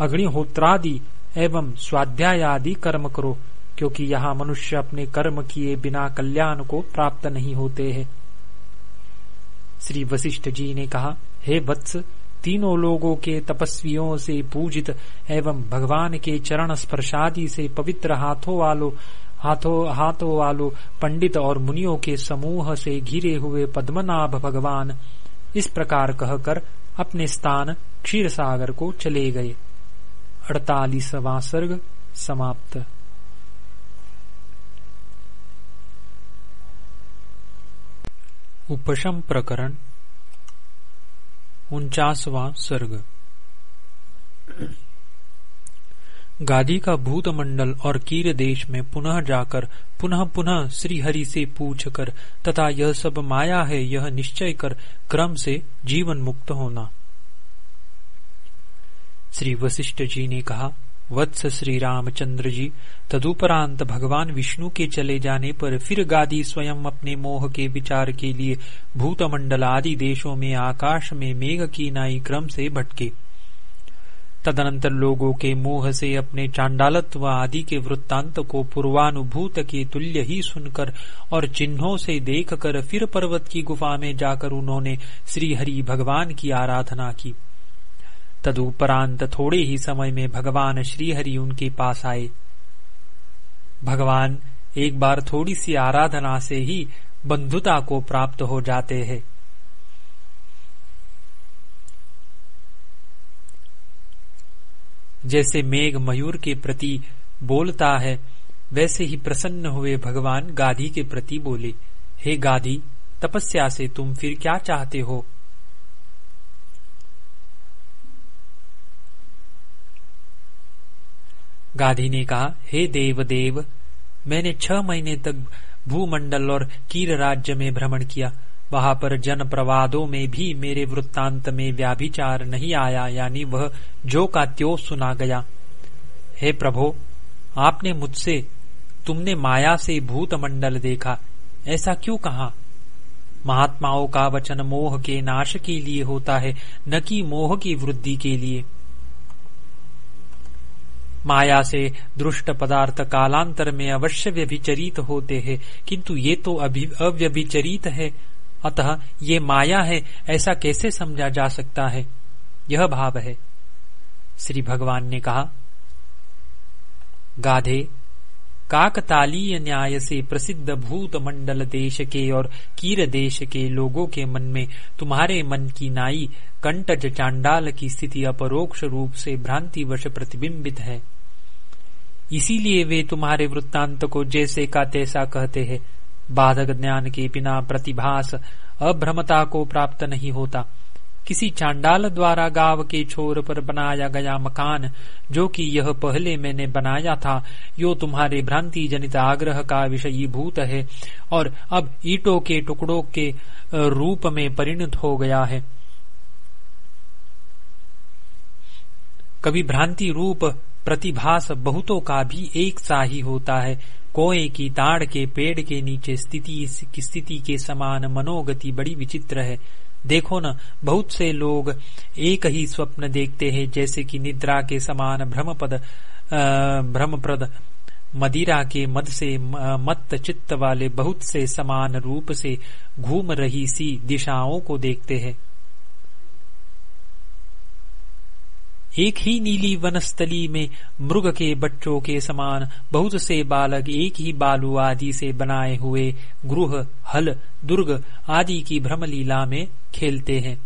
अग्निहोत्रादि एवं स्वाध्याय आदि कर्म करो। क्योंकि यहाँ मनुष्य अपने कर्म किए बिना कल्याण को प्राप्त नहीं होते हैं। श्री वशिष्ठ जी ने कहा, हे वत्स, तीनों लोगों के तपस्वियों से पूजित एवं भगवान के चरण स्पर्शादि से पवित्र हाथों वालों, हाथों हाथों वालों, पंडित और मुनियों के समूह से घिरे हुए पद्मनाभ भगवान इस प्रकार कहकर अपने स्थान क्षीर सागर को चले गए। अड़तालीसवां सर्ग समाप्त। उपशम प्रकरण उनचासवां सर्ग। गादी का भूत मंडल और कीर देश में पुनः जाकर, पुनः पुनः श्रीहरि से पूछ कर तथा यह सब माया है, यह निश्चय कर, क्रम से जीवन मुक्त होना। श्री वशिष्ठ जी ने कहा वत्स श्री रामचंद्र जी। तदुपरांत भगवान विष्णु के चले जाने पर फिर गादी स्वयं अपने मोह के विचार के लिए भूतमंडल आदि देशों में, आकाश में मेघ की नाई क्रम से भटके। तदनंतर लोगों के मोह से अपने चांडालत्व आदि के वृत्तांत को पूर्वानुभूत के तुल्य ही सुनकर और चिन्हों से देखकर फिर पर्वत की गुफा में जाकर उन्होंने श्रीहरि भगवान की आराधना की। तदुपरांत थोड़े ही समय में भगवान श्रीहरि उनके पास आए। भगवान एक बार थोड़ी सी आराधना से ही बंधुता को प्राप्त हो जाते हैं। जैसे मेघ मयूर के प्रति बोलता है, वैसे ही प्रसन्न हुए भगवान गाधी के प्रति बोले, हे गाधी, तपस्या से तुम फिर क्या चाहते हो? गाधी ने कहा, हे देव देव मैंने छह महीने तक भूमंडल और कीर राज्य में भ्रमण किया। वहाँ पर जन प्रवादों में भी मेरे वृत्तांत में व्याभिचार नहीं आया, यानी वह जो का त्यो सुना गया। हे प्रभो, आपने मुझसे, तुमने माया से भूत मंडल देखा। ऐसा क्यों कहा? महात्माओं का वचन मोह के नाश के लिए होता है, न कि मोह की वृद्धि के लिए। माया से दृष्ट पदार्थ कालांतर में अवश्य व्यभिचरित होते हैं। किंतु ये तो अव्यभिचरित है। अतः ये माया है, ऐसा कैसे समझा जा सकता है? यह भाव है। श्री भगवान ने कहा, गाधे, काकतालीय न्याय से प्रसिद्ध भूत मंडल देश के और कीर देश के लोगों के मन में तुम्हारे मन की नाई कंटज चांडाल की स्थिति अपरोक्ष रूप से भ्रांतिवश प्रतिबिंबित है। इसीलिए वे तुम्हारे वृत्तांत को जैसे का तैसा कहते हैं। बाधक ज्ञान के बिना प्रतिभास अभ्रमता को प्राप्त नहीं होता। किसी चांडाल द्वारा गाँव के छोर पर बनाया गया मकान, जो कि यह पहले मैंने बनाया था, यो तुम्हारे भ्रांति जनित आग्रह का विषयी भूत है और अब ईटों के टुकड़ों के रूप में परिणत हो गया है। कभी भ्रांति रूप प्रतिभास बहुतों का भी एक सा ही होता है। कोए की ताड़ के पेड़ के नीचे स्थिति, की स्थिति के समान मनोगति बड़ी विचित्र है। देखो न, बहुत से लोग एक ही स्वप्न देखते हैं, जैसे कि निद्रा के समान भ्रमपद भ्रमप्रद। मदिरा के मद से मत चित्त वाले बहुत से समान रूप से घूम रही सी दिशाओं को देखते हैं। एक ही नीली वनस्थली में मृग के बच्चों के समान बहुत से बालक एक ही बालू आदि से बनाए हुए गृह, हल, दुर्ग आदि की भ्रमलीला में खेलते हैं।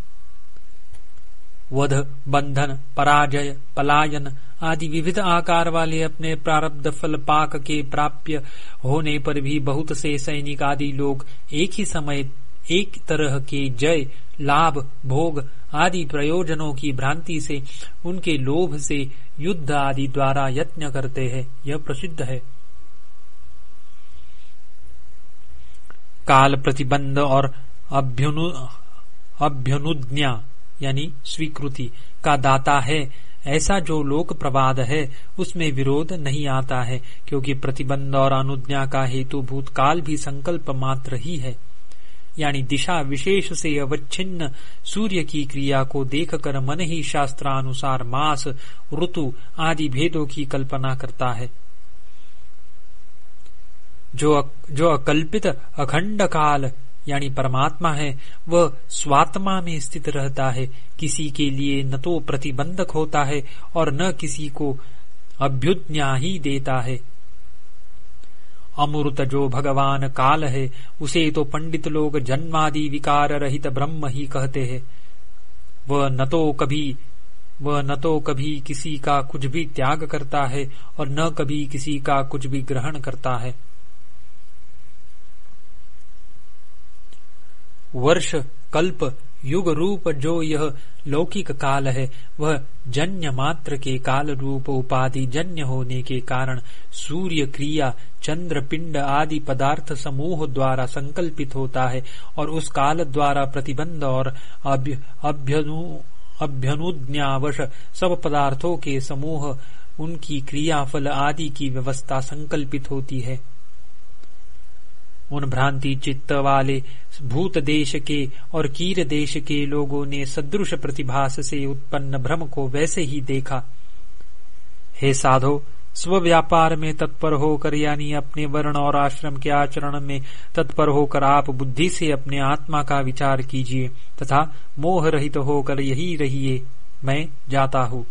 वध, बंधन, पराजय, पलायन आदि विविध आकार वाले अपने प्रारब्ध फल पाक के प्राप्य होने पर भी बहुत से सैनिक आदि लोग एक ही समय एक तरह के जय, लाभ, भोग आदि प्रयोजनों की भ्रांति से उनके लोभ से युद्ध आदि द्वारा यत्न करते हैं। यह प्रसिद्ध है। काल प्रतिबंध और अभ्युनु, अभ्युनुज्ञा यानी स्वीकृति का दाता है। ऐसा जो लोक प्रवाद है, उसमें विरोध नहीं आता है, क्योंकि प्रतिबंध और अनुज्ञा का हेतु भूतकाल भी संकल्प मात्र ही है। यानी दिशा विशेष से अवच्छिन्न सूर्य की क्रिया को देखकर मन ही शास्त्रानुसार मास, ऋतु आदि भेदों की कल्पना करता है। जो जो अकल्पित अखंड काल, यानी परमात्मा है, वह स्वात्मा में स्थित रहता है। किसी के लिए न तो प्रतिबंधक होता है और न किसी को अभ्युज्ञा ही देता है। अमृत जो भगवान काल है, उसे तो पंडित लोग जन्मादि विकार रहित ब्रह्म ही कहते हैं। वह न तो कभी, वह न तो कभी किसी का कुछ भी त्याग करता है और न कभी किसी का कुछ भी ग्रहण करता है। वर्ष कल्प युग रूप जो यह लौकिक काल है, वह जन्य मात्र के काल रूप उपाधि जन्य होने के कारण सूर्य क्रिया, चंद्र पिंड आदि पदार्थ समूह द्वारा संकल्पित होता है और उस काल द्वारा प्रतिबंध और अभ्यनु, अभ्यनुज्ञावश सब पदार्थों के समूह, उनकी क्रियाफल आदि की व्यवस्था संकल्पित होती है। उन भ्रांति चित्त वाले भूत देश के और कीर देश के लोगों ने सदृश प्रतिभास से उत्पन्न भ्रम को वैसे ही देखा। हे साधो स्व व्यापार में तत्पर होकर यानी अपने वर्ण और आश्रम के आचरण में तत्पर होकर आप बुद्धि से अपने आत्मा का विचार कीजिए तथा मोह रहित होकर यही रहिए। मैं जाता हूँ।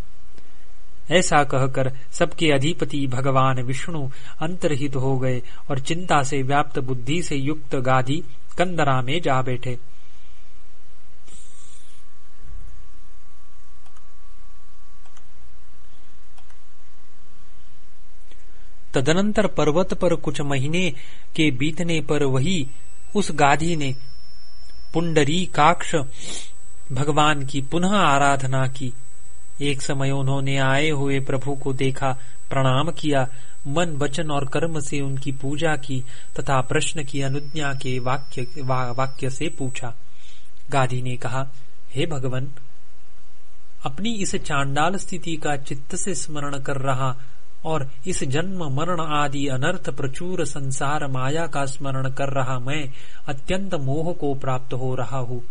ऐसा कहकर सबके अधिपति भगवान विष्णु अंतरहित हो गए और चिंता से व्याप्त बुद्धि से युक्त गाधी कंदरा में जा बैठे। तदनंतर पर्वत पर कुछ महीने के बीतने पर वही उस गाधी ने पुंडरी काक्ष भगवान की पुनः आराधना की। एक समय उन्होंने आए हुए प्रभु को देखा प्रणाम किया मन वचन और कर्म से उनकी पूजा की तथा प्रश्न की अनुज्ञा के वाक्य वा, वाक्य से पूछा। गाधी ने कहा हे भगवान अपनी इस चांडाल स्थिति का चित्त से स्मरण कर रहा और इस जन्म मरण आदि अनर्थ प्रचुर संसार माया का स्मरण कर रहा मैं अत्यंत मोह को प्राप्त हो रहा हूँ।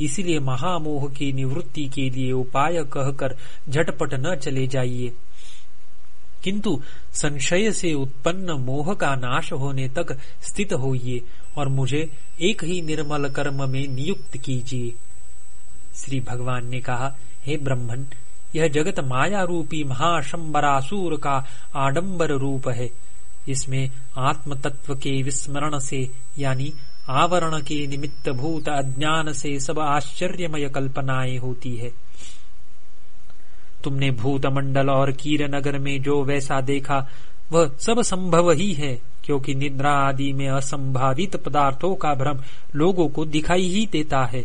इसलिए महामोह की निवृत्ति के लिए उपाय कहकर झटपट न चले जाइए। किंतु संशय से उत्पन्न मोह का नाश होने तक स्थित होइए और मुझे एक ही निर्मल कर्म में नियुक्त कीजिए। श्री भगवान ने कहा, हे ब्रह्मन, यह जगत माया रूपी महाशंबरासुर का आडंबर रूप है। इसमें आत्म तत्व के विस्मरण से, यानी आवरण के निमित्त भूत अज्ञान से सब आश्चर्यमय कल्पनाएँ होती है। तुमने भूत मंडल और कीर नगर में जो वैसा देखा, वह सब संभव ही है, क्योंकि निद्रा आदि में असंभावित पदार्थों का भ्रम लोगों को दिखाई ही देता है।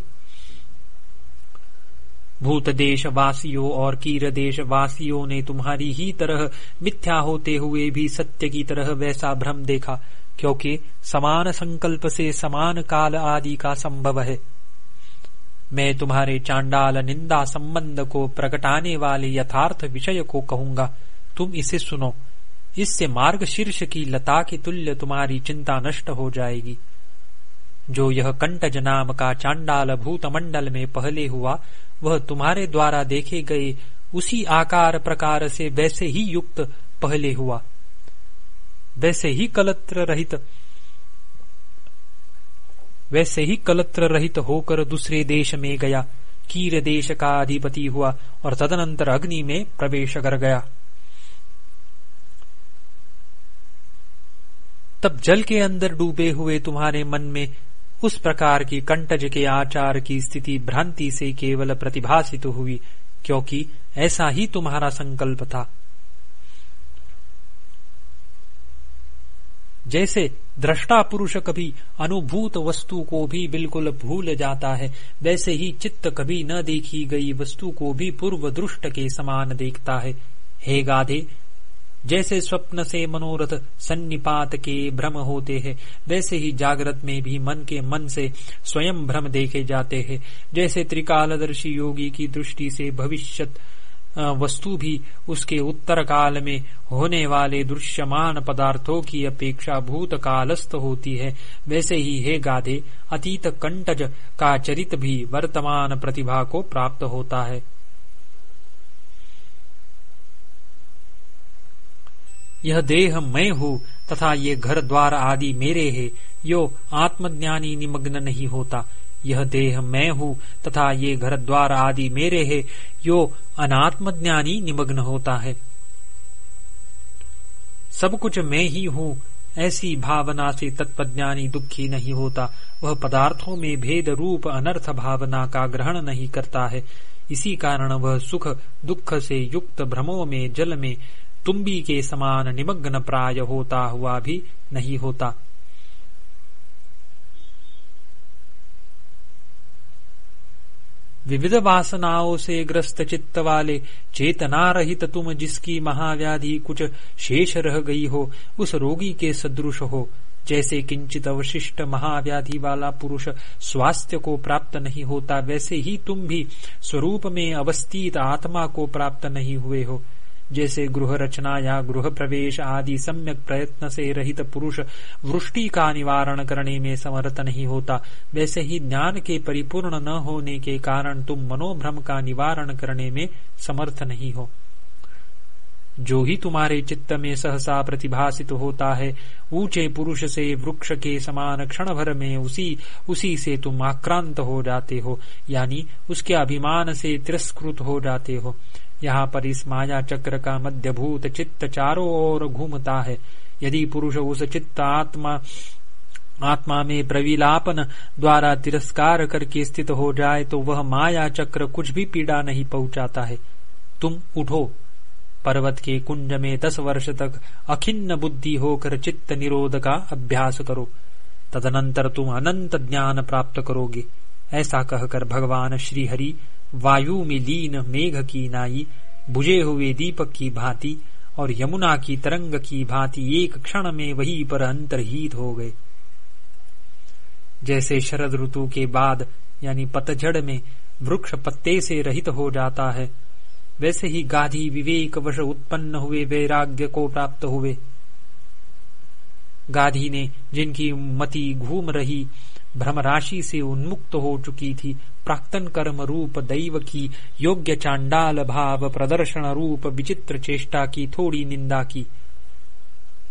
भूत देश वासियों और कीर देश वासियों ने तुम्हारी ही तरह मिथ्या होते हुए भी सत्य की तरह वैसा भ्रम देखा। क्योंकि समान संकल्प से समान काल आदि का संभव है। मैं तुम्हारे चांडाल निंदा संबंध को प्रकटाने वाले यथार्थ विषय को कहूँगा। तुम इसे सुनो। इससे मार्ग शीर्ष की लता के तुल्य तुम्हारी चिंता नष्ट हो जाएगी। जो यह कंटज नाम का चांडाल भूत मंडल में पहले हुआ, वह तुम्हारे द्वारा देखे गए उसी आकार प्रकार से वैसे ही युक्त पहले हुआ। वैसे ही कलत्र रहित। वैसे ही कलत्र रहित होकर दूसरे देश में गया। कीर देश का अधिपति हुआ और तदनंतर अग्नि में प्रवेश कर गया। तब जल के अंदर डूबे हुए तुम्हारे मन में उस प्रकार की कंटज के आचार की स्थिति भ्रांति से केवल प्रतिभासित हुई, क्योंकि ऐसा ही तुम्हारा संकल्प था। जैसे दृष्टा पुरुष कभी अनुभूत वस्तु को भी बिल्कुल भूल जाता है, वैसे ही चित्त कभी न देखी गई वस्तु को भी पूर्व दृष्ट के समान देखता है। हे गाधे, जैसे स्वप्न से मनोरथ सन्निपात के भ्रम होते हैं, वैसे ही जागृत में भी मन के मन से स्वयं भ्रम देखे जाते हैं। जैसे त्रिकालदर्शी योगी की दृष्टि से भविष्यत वस्तु भी उसके उत्तर काल में होने वाले दृश्यमान पदार्थों की अपेक्षा भूत कालस्थ होती है। वैसे ही, हे गाधे, अतीत कंटज का चरित भी वर्तमान प्रतिभा को प्राप्त होता है। यह देह मैं हूँ तथा ये घर द्वार आदि मेरे है, यो आत्मज्ञानी निमग्न नहीं होता। यह देह मैं हूँ, तथा ये घर द्वार आदि मेरे है, यो अनात्म ज्ञानी निमग्न होता है। सब कुछ मैं ही हूँ, ऐसी भावना से तत्वज्ञानी दुखी नहीं होता। वह पदार्थों में भेद रूप अनर्थ भावना का ग्रहण नहीं करता है। इसी कारण वह सुख दुख से युक्त भ्रमों में, जल में, तुम्बी के समान निमग्न प्राय होता हुआ भी नहीं होता। विविध वासनाओं से ग्रस्त चित्त वाले चेतना रहित तुम जिसकी महाव्याधि कुछ शेष रह गई हो, उस रोगी के सदृश हो, जैसे किंचित अवशिष्ट महाव्याधि वाला पुरुष स्वास्थ्य को प्राप्त नहीं होता, वैसे ही तुम भी स्वरूप में अवस्थित आत्मा को प्राप्त नहीं हुए हो। जैसे गृह रचना या गृह प्रवेश आदि सम्यक प्रयत्न से रहित पुरुष वृष्टि का निवारण करने में समर्थ नहीं होता। वैसे ही ज्ञान के परिपूर्ण न होने के कारण तुम मनोभ्रम का निवारण करने में समर्थ नहीं हो। जो ही तुम्हारे चित्त में सहसा प्रतिभासित होता है, ऊँचे पुरुष से वृक्ष के समान क्षण भर में उसी उसी से तुम आक्रांत हो जाते हो, यानी उसके अभिमान से तिरस्कृत हो जाते हो। यहाँ पर इस माया चक्र का मध्यभूत चित्त चारों ओर घूमता है। यदि पुरुष उस चित्त आत्मा आत्मा में प्रविलापन द्वारा तिरस्कार करके स्थित हो जाए तो वह माया चक्र कुछ भी पीड़ा नहीं पहुंचाता है। तुम उठो। पर्वत के कुंज में दस वर्ष तक अखिन्न बुद्धि होकर चित्त निरोध का अभ्यास करो। तदनंतर तुम अनंत ज्ञान प्राप्त करोगे। ऐसा कहकर भगवान श्रीहरि वायु में लीन मेघ की नाई, बुझे हुए दीपक की भांति और यमुना की तरंग की भांति एक क्षण में वही पर अंतर्हित हो गए। जैसे शरद ऋतु के बाद, यानी पतझड़ में, वृक्ष पत्ते से रहित हो जाता है, वैसे ही गाधी विवेक वश उत्पन्न हुए वैराग्य को प्राप्त हुए। गाधी ने जिनकी मति घूम रही भ्रम राशि से उन्मुक्त हो चुकी थी। प्राक्तन कर्म रूप दैव की, योग्य चांडाल भाव प्रदर्शन रूप विचित्र चेष्टा की, थोड़ी निंदा की।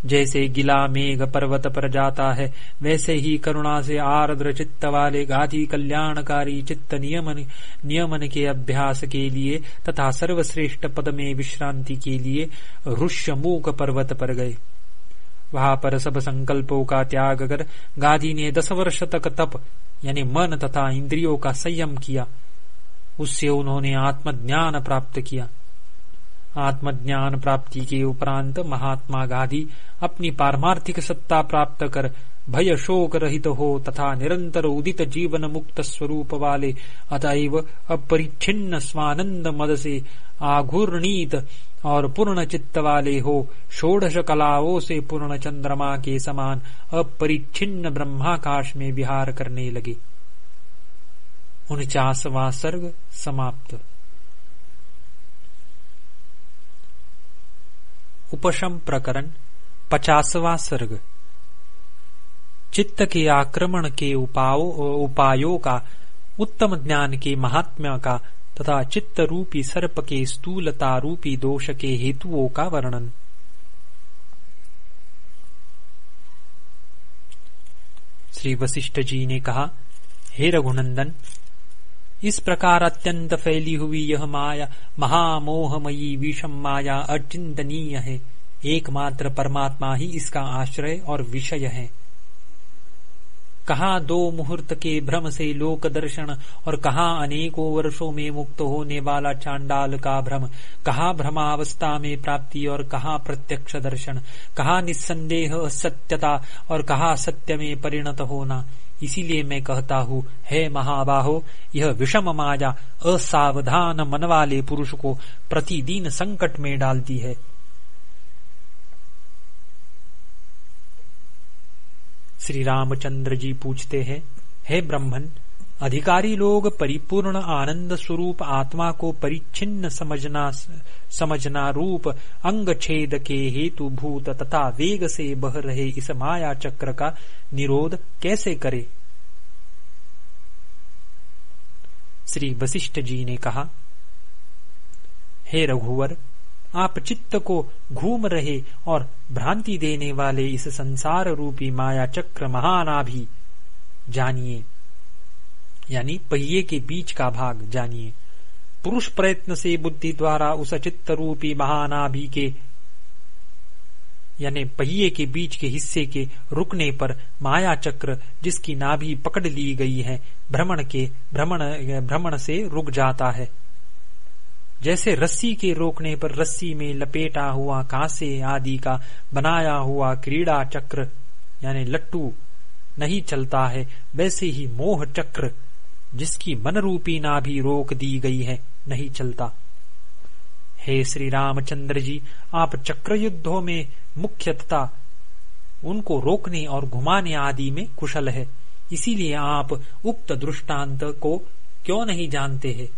जैसे गिला मेघ पर्वत पर जाता है, वैसे ही करुणा से आर्द्र चित्त वाले गाधी कल्याणकारी चित्त नियमन नियमन के अभ्यास के लिए तथा सर्वश्रेष्ठ पद में विश्रांति के लिए ऋष्य पर्वत पर गए। वहाँ पर सब संकल्पों का त्याग कर गांधी ने दस वर्ष तक तप, यानी मन तथा इंद्रियों का संयम किया। उससे उन्होंने आत्मज्ञान प्राप्त किया। आत्मज्ञान प्राप्ति के उपरांत महात्मा गांधी अपनी पारमार्थिक सत्ता प्राप्त कर भय शोक रहित हो तथा निरंतर उदित जीवन मुक्त स्वरूप वाले अतएव अपरिच्छिन्न स्वानंद मद से आघूर्णीत और पूर्ण चित्त वाले हो। षोडश कलाओं से पूर्ण चंद्रमा के समान अपरिच्छिन्न ब्रह्माकाश में विहार करने लगे। उनचासवा सर्ग समाप्त। उपशम प्रकरण, पचासवा सर्ग। चित्त के आक्रमण के उपायों का, उत्तम ज्ञान के महात्म्य का तथा चित्त रूपी सर्प के स्थूलता रूपी दोष के हेतुओं का वर्णन। श्री वशिष्ठ जी ने कहा, हे रघुनंदन, इस प्रकार अत्यंत फैली हुई यह माया महामोहमयी विषम माया अचिंतनीय है। एकमात्र परमात्मा ही इसका आश्रय और विषय है। कहा दो मुहूर्त के भ्रम से लोक दर्शन और कहा अनेकों वर्षों में मुक्त होने वाला चांडाल का भ्रम? कहा भ्रमावस्था में प्राप्ति और कहा प्रत्यक्ष दर्शन? कहा निस्संदेह सत्यता और कहा सत्य में परिणत होना? इसीलिए मैं कहता हूँ, हे महाबाहो, यह विषम माया असावधान मन वाले पुरुष को प्रतिदिन संकट में डालती है। श्री रामचंद्र जी पूछते हैं, हे ब्रह्मन, अधिकारी लोग परिपूर्ण आनंद स्वरूप आत्मा को परिच्छिन्न समझना समझना रूप अंग छेद के हेतु भूत तथा वेग से बह रहे इस माया चक्र का निरोध कैसे करे? श्री वशिष्ठ जी ने कहा, हे रघुवर आप चित्त को घूम रहे और भ्रांति देने वाले इस संसार रूपी माया चक्र महानाभि जानिए। यानी पहिए के बीच का भाग जानिए। पुरुष प्रयत्न से बुद्धि द्वारा उस चित्त रूपी महानाभि के, यानी पहिए के बीच के हिस्से के रुकने पर माया चक्र जिसकी नाभि पकड़ ली गई है, भ्रमण के, भ्रमण भ्रमण से रुक जाता है। जैसे रस्सी के रोकने पर रस्सी में लपेटा हुआ कांसे आदि का बनाया हुआ क्रीड़ा चक्र, यानी लट्टू, नहीं चलता है। वैसे ही मोह चक्र, जिसकी मन रूपी नाभि रोक दी गई है, नहीं चलता। हे श्री रामचंद्र जी, आप चक्र युद्धों में मुख्यतः उनको रोकने और घुमाने आदि में कुशल है। इसीलिए आप उक्त दृष्टांत को क्यों नहीं जानते हैं?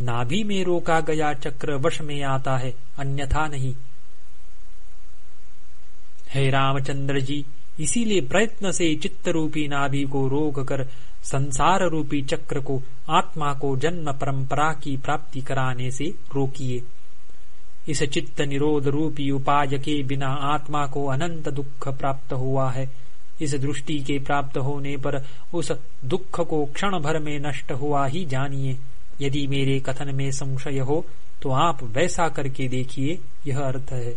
नाभि में रोका गया चक्र वश में आता है, अन्यथा नहीं। हे रामचंद्र जी, इसीलिए प्रयत्न से चित्त रूपी नाभि को रोक कर संसार रूपी चक्र को, आत्मा को जन्म परंपरा की प्राप्ति कराने से रोकिए। इस चित्त निरोध रूपी उपाय के बिना आत्मा को अनंत दुख प्राप्त हुआ है। इस दृष्टि के प्राप्त होने पर उस दुख को क्षण भर में नष्ट हुआ ही जानिए। यदि मेरे कथन में संशय हो तो आप वैसा करके देखिए, यह अर्थ है।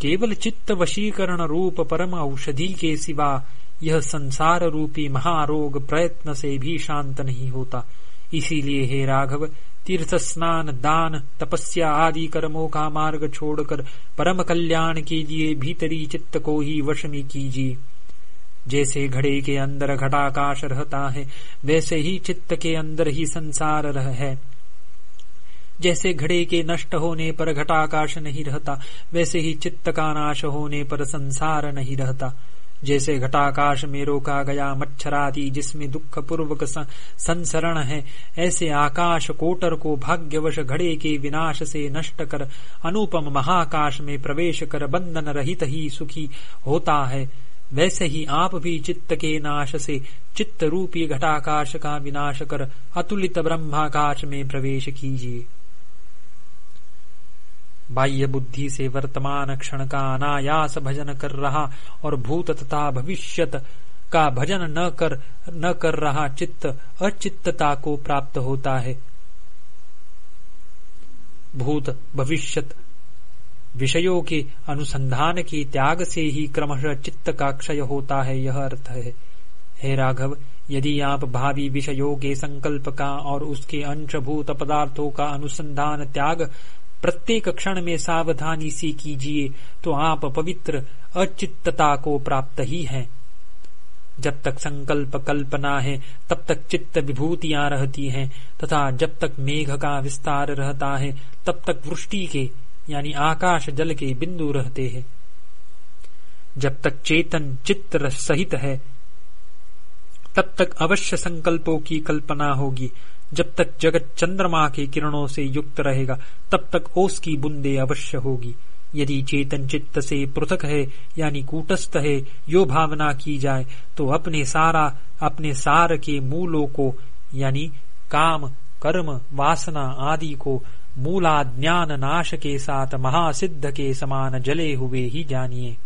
केवल चित्त वशीकरण रूप परम औषधि के सिवा यह संसार रूपी महारोग प्रयत्न से भी शांत नहीं होता। इसीलिए हे राघव, तीर्थ स्नान, दान, तपस्या आदि कर्मों का मार्ग छोड़कर परम कल्याण के लिए भीतरी चित्त को ही वश में कीजिए। जैसे घड़े के अंदर घटाकाश रहता है, वैसे ही चित्त के अंदर ही संसार रह है। जैसे घड़े के नष्ट होने पर घटाकाश नहीं रहता, वैसे ही चित्त का नाश होने पर संसार नहीं रहता। जैसे घटाकाश में रोका गया मच्छरादि, जिसमें दुख पूर्वक संसरण है, ऐसे आकाश कोटर को भाग्यवश घड़े के विनाश से नष्ट कर, अनुपम महाकाश में प्रवेश कर बंधन रहित ही सुखी होता है। वैसे ही आप भी चित्त के नाश से चित्त रूपी घटाकाश का विनाश कर अतुलित ब्रह्माकाश में प्रवेश कीजिए। बाह्य बुद्धि से वर्तमान क्षण का अनायास भजन कर रहा और भूत तथा भविष्यत का भजन न कर न कर रहा चित्त अचित्तता को प्राप्त होता है। भूत, भविष्यत विषयों के अनुसंधान के त्याग से ही क्रमशः चित्त का क्षय होता है, यह अर्थ है। हे राघव, यदि आप भावी विषयों के संकल्प का और उसके अंशभूत पदार्थों का अनुसंधान त्याग प्रत्येक क्षण में सावधानी से कीजिए तो आप पवित्र अचित्तता को प्राप्त ही हैं। जब तक संकल्प कल्पना है, तब तक चित्त विभूतियाँ रहती हैं, तथा जब तक मेघ का विस्तार रहता है, तब तक वृष्टि के यानी आकाश जल के बिंदु रहते हैं। जब तक चेतन चित्त सहित है, तब तक अवश्य संकल्पों की कल्पना होगी। जब तक जगत चंद्रमा के किरणों से युक्त रहेगा, तब तक ओस की बुंदे अवश्य होगी। यदि चेतन चित्त से पृथक है, यानी कूटस्थ है, यो भावना की जाए तो अपने सारा, अपने सार के मूलों को, यानी काम, कर्म, वासना आदि को मूला ज्ञान नाश के साथ महासिद्ध के समान जले हुए ही जानिए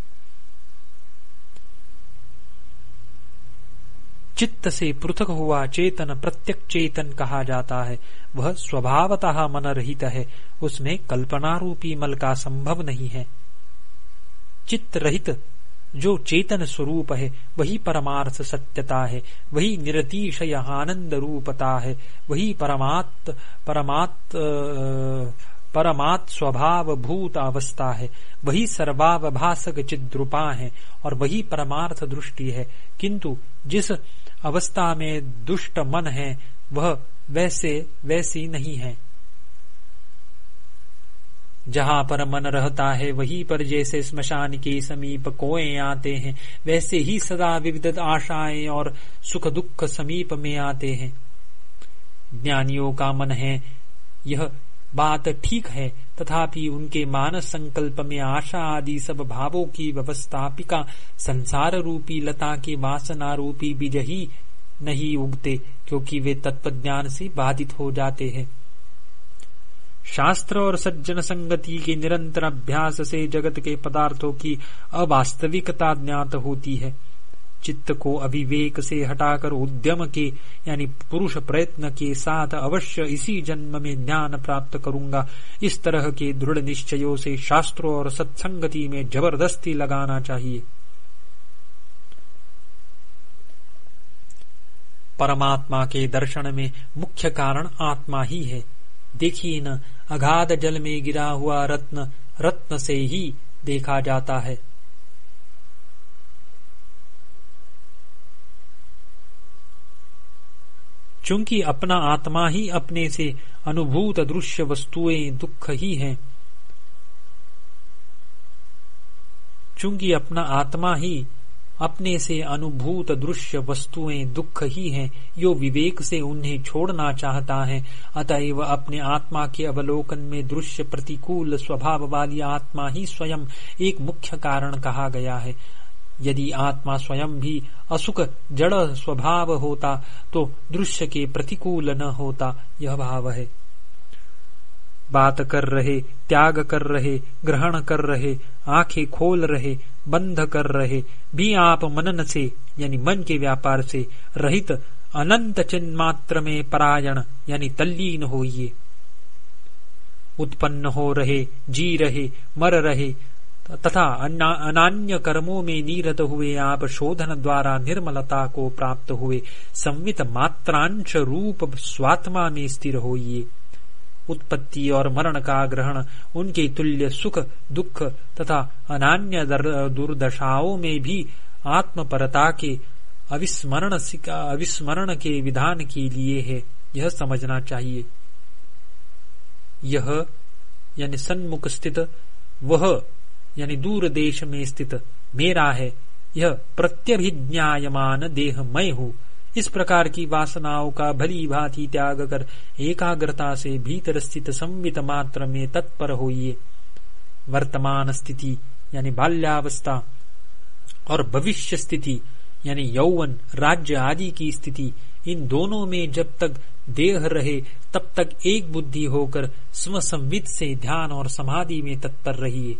चित्त से पृथक हुआ चेतन प्रत्यक चेतन कहा जाता है। वह स्वभावतः मन रहित है। उसमें कल्पना रूपी मल का संभव नहीं है। चित्त रहित जो चेतन स्वरूप है, वही परमार्थ सत्यता है, वही निरतिशय आनंद रूपता है, वही परमात् परमात् परमात् स्वभाव भूत अवस्था है, वही सर्वावभाषक चिद्रुपा है, और वही परमार्थ दृष्टि है। किंतु जिस अवस्था में दुष्ट मन है, वह वैसे, वैसी नहीं है। जहाँ पर मन रहता है, वहीं पर जैसे स्मशान के समीप कोए आते हैं, वैसे ही सदा विविध आशाएँ और सुख दुख समीप में आते हैं। ज्ञानियों का मन है, यह बात ठीक है, तथापि उनके मानस संकल्प में आशा आदि सब भावों की व्यवस्थापिका, संसार रूपी लता के वासना रूपी बीज ही नहीं उगते, क्योंकि वे तत्व ज्ञान से बाधित हो जाते हैं। शास्त्र और सज्जन संगति के निरंतर अभ्यास से जगत के पदार्थों की अवास्तविकता ज्ञात होती है। चित्त को अविवेक से हटाकर उद्यम के, यानी पुरुष प्रयत्न के साथ अवश्य इसी जन्म में ज्ञान प्राप्त करूँगा। इस तरह के दृढ़ निश्चयों से शास्त्रों और सत्संगति में ज़बरदस्ती लगाना चाहिए। परमात्मा के दर्शन में मुख्य कारण आत्मा ही है। देखिए न अगाध जल में गिरा हुआ रत्न रत्न से ही देखा जाता है। चूँकि अपना आत्मा ही अपने से अनुभूत दृश्य वस्तुएँ दुख ही हैं, चूँकि अपना आत्मा ही अपने से अनुभूत दृश्य वस्तुएँ दुख ही हैं, यो विवेक से उन्हें छोड़ना चाहता है। अतएव अपने आत्मा के अवलोकन में दृश्य प्रतिकूल स्वभाव वाली आत्मा ही स्वयं एक मुख्य कारण कहा गया है। यदि आत्मा स्वयं भी असुख, जड़ स्वभाव होता तो दृश्य के प्रतिकूल न होता, यह भाव है। बात कर रहे, त्याग कर रहे, ग्रहण कर रहे, आँखें खोल रहे बंध कर रहे। भी आप मनन से, यानी मन के व्यापार से रहित अनंत चिन्ह मात्र में परायण, यानी तल्लीन होइए। उत्पन्न हो रहे, जी रहे, मर रहे, तथा अनान्य कर्मों में नीरत हुए आप शोधन द्वारा निर्मलता को प्राप्त हुए संवित मात्रांश रूप स्वात्मा में स्थिर होइए। उत्पत्ति और मरण का ग्रहण, उनके तुल्य सुख, दुख तथा अनान्य दुर्दशाओं में भी आत्मपरता के अविस्मरण अविस्मरण के विधान के लिए है। यह समझना चाहिए। यह, यानी सन्मुख स्थित, वह, यानी दूर देश में स्थित, मेरा है। यह प्रत्यभिज्ञायमान देह मैं हूँ। इस प्रकार की वासनाओं का भली भांति त्याग कर एकाग्रता से भीतर स्थित संवित मात्र में तत्पर होइए। वर्तमान स्थिति, यानी बाल्यावस्था, और भविष्य स्थिति, यानी यौवन, राज्य आदि की स्थिति, इन दोनों में जब तक देह रहे, तब तक एक बुद्धि होकर स्वसंवित से ध्यान और समाधि में तत्पर रहिए।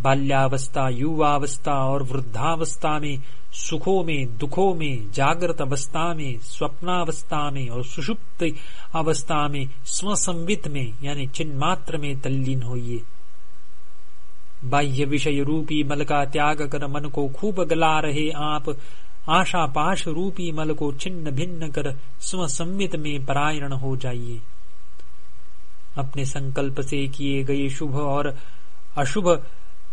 बाल्यावस्था, युवावस्था और वृद्धावस्था में, सुखों में, दुखों में, जागृत अवस्था में, स्वप्नावस्था में और सुषुप्त अवस्था में, स्वसंवित में, यानी चिन्मात्र में तल्लीन होइए। बाह्य विषय रूपी मल का त्याग कर मन को खूब गला रहे आप, आशा पाश रूपी मल को छिन्न भिन्न कर स्वसंवित में परायण हो जाइए। अपने संकल्प से किए गए शुभ और अशुभ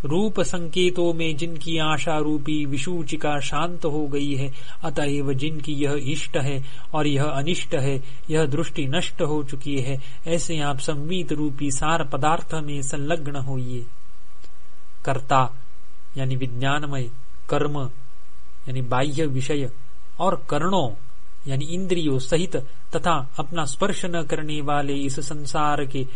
रूप संकेतों में जिनकी आशा रूपी विशूचिका शांत हो गई है, अतएव जिनकी यह इष्ट है और यह अनिष्ट है, यह दृष्टि नष्ट हो चुकी है, ऐसे आप संवीत रूपी सार पदार्थ में संलग्न होइए। कर्ता, यानी विज्ञानमय, कर्म, यानी बाह्य विषय, और कर्णों, यानी इंद्रियों सहित, तथा अपना स्पर्श न करने वाले इस संसार के,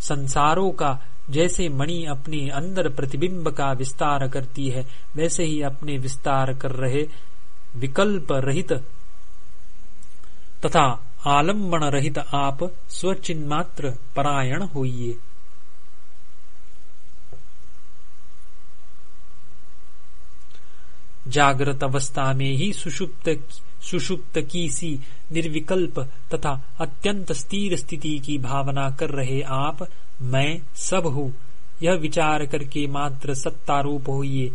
संसारों का जैसे मणि अपने अंदर प्रतिबिंब का विस्तार करती है, वैसे ही अपने विस्तार कर रहे विकल्प रहित तथा आलंबन रहित आप स्वचिन्मात्र परायण होइए। जागृत अवस्था में ही सुषुप्त सुषुप्त की सी निर्विकल्प तथा अत्यंत स्थिर स्थिति की भावना कर रहे आप मैं सब हूँ। यह विचार करके मात्र सत्तारूप होइए।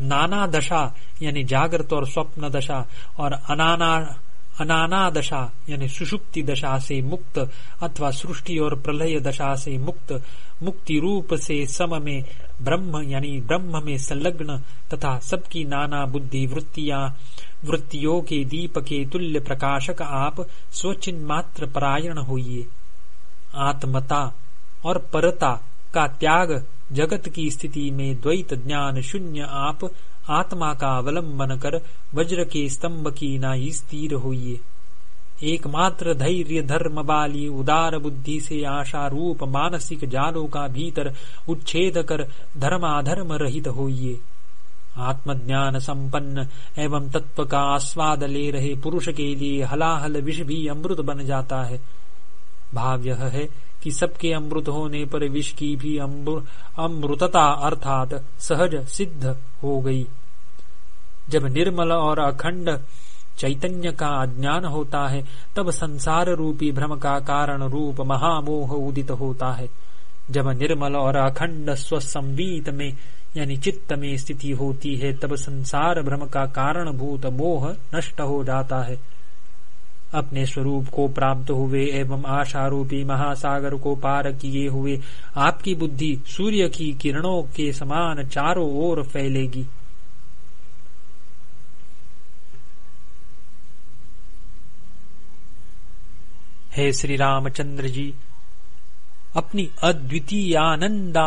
नाना दशा, यानी जागृत और स्वप्न दशा, और अनाना अनाना दशा, यानी सुषुप्ति दशा से मुक्त, अथवा सृष्टि और प्रलय दशा से मुक्त, मुक्ति रूप से सम में ब्रह्म, यानी ब्रह्म में संलग्न, तथा सबकी नाना बुद्धि वृत्तियाँ, वृत्तियों के दीप के तुल्य प्रकाशक आप स्वचिन मात्र परायण होइए। आत्मता और परता का त्याग जगत की स्थिति में द्वैत ज्ञान शून्य आप आत्मा का अवलंबन कर वज्र के स्तंभ की नाई स्थिर होइए एकमात्र धैर्य धर्म वाली उदार बुद्धि से आशा रूप मानसिक जालों का भीतर उच्छेद कर धर्माधर्म रहित होइए आत्मज्ञान संपन्न एवं तत्व का आस्वाद ले रहे पुरुष के लिए हलाहल विष भी अमृत बन जाता है। भाव यह है कि सबके अमृत होने पर विष की भी अमृतता अर्थात सहज सिद्ध हो गई। जब निर्मल और अखंड चैतन्य का अज्ञान होता है, तब संसार रूपी भ्रम का कारण रूप महामोह उदित होता है। जब निर्मल और अखंड स्वसंवीत में, यानी चित्त में स्थिति होती है, तब संसार भ्रम का कारण भूत मोह नष्ट हो जाता है। अपने स्वरूप को प्राप्त हुए एवं आशारूपी महासागर को पार किए हुए आपकी बुद्धि सूर्य की किरणों के समान चारों ओर फैलेगी। हे श्री रामचंद्र जी अपनी अद्वितीयानंद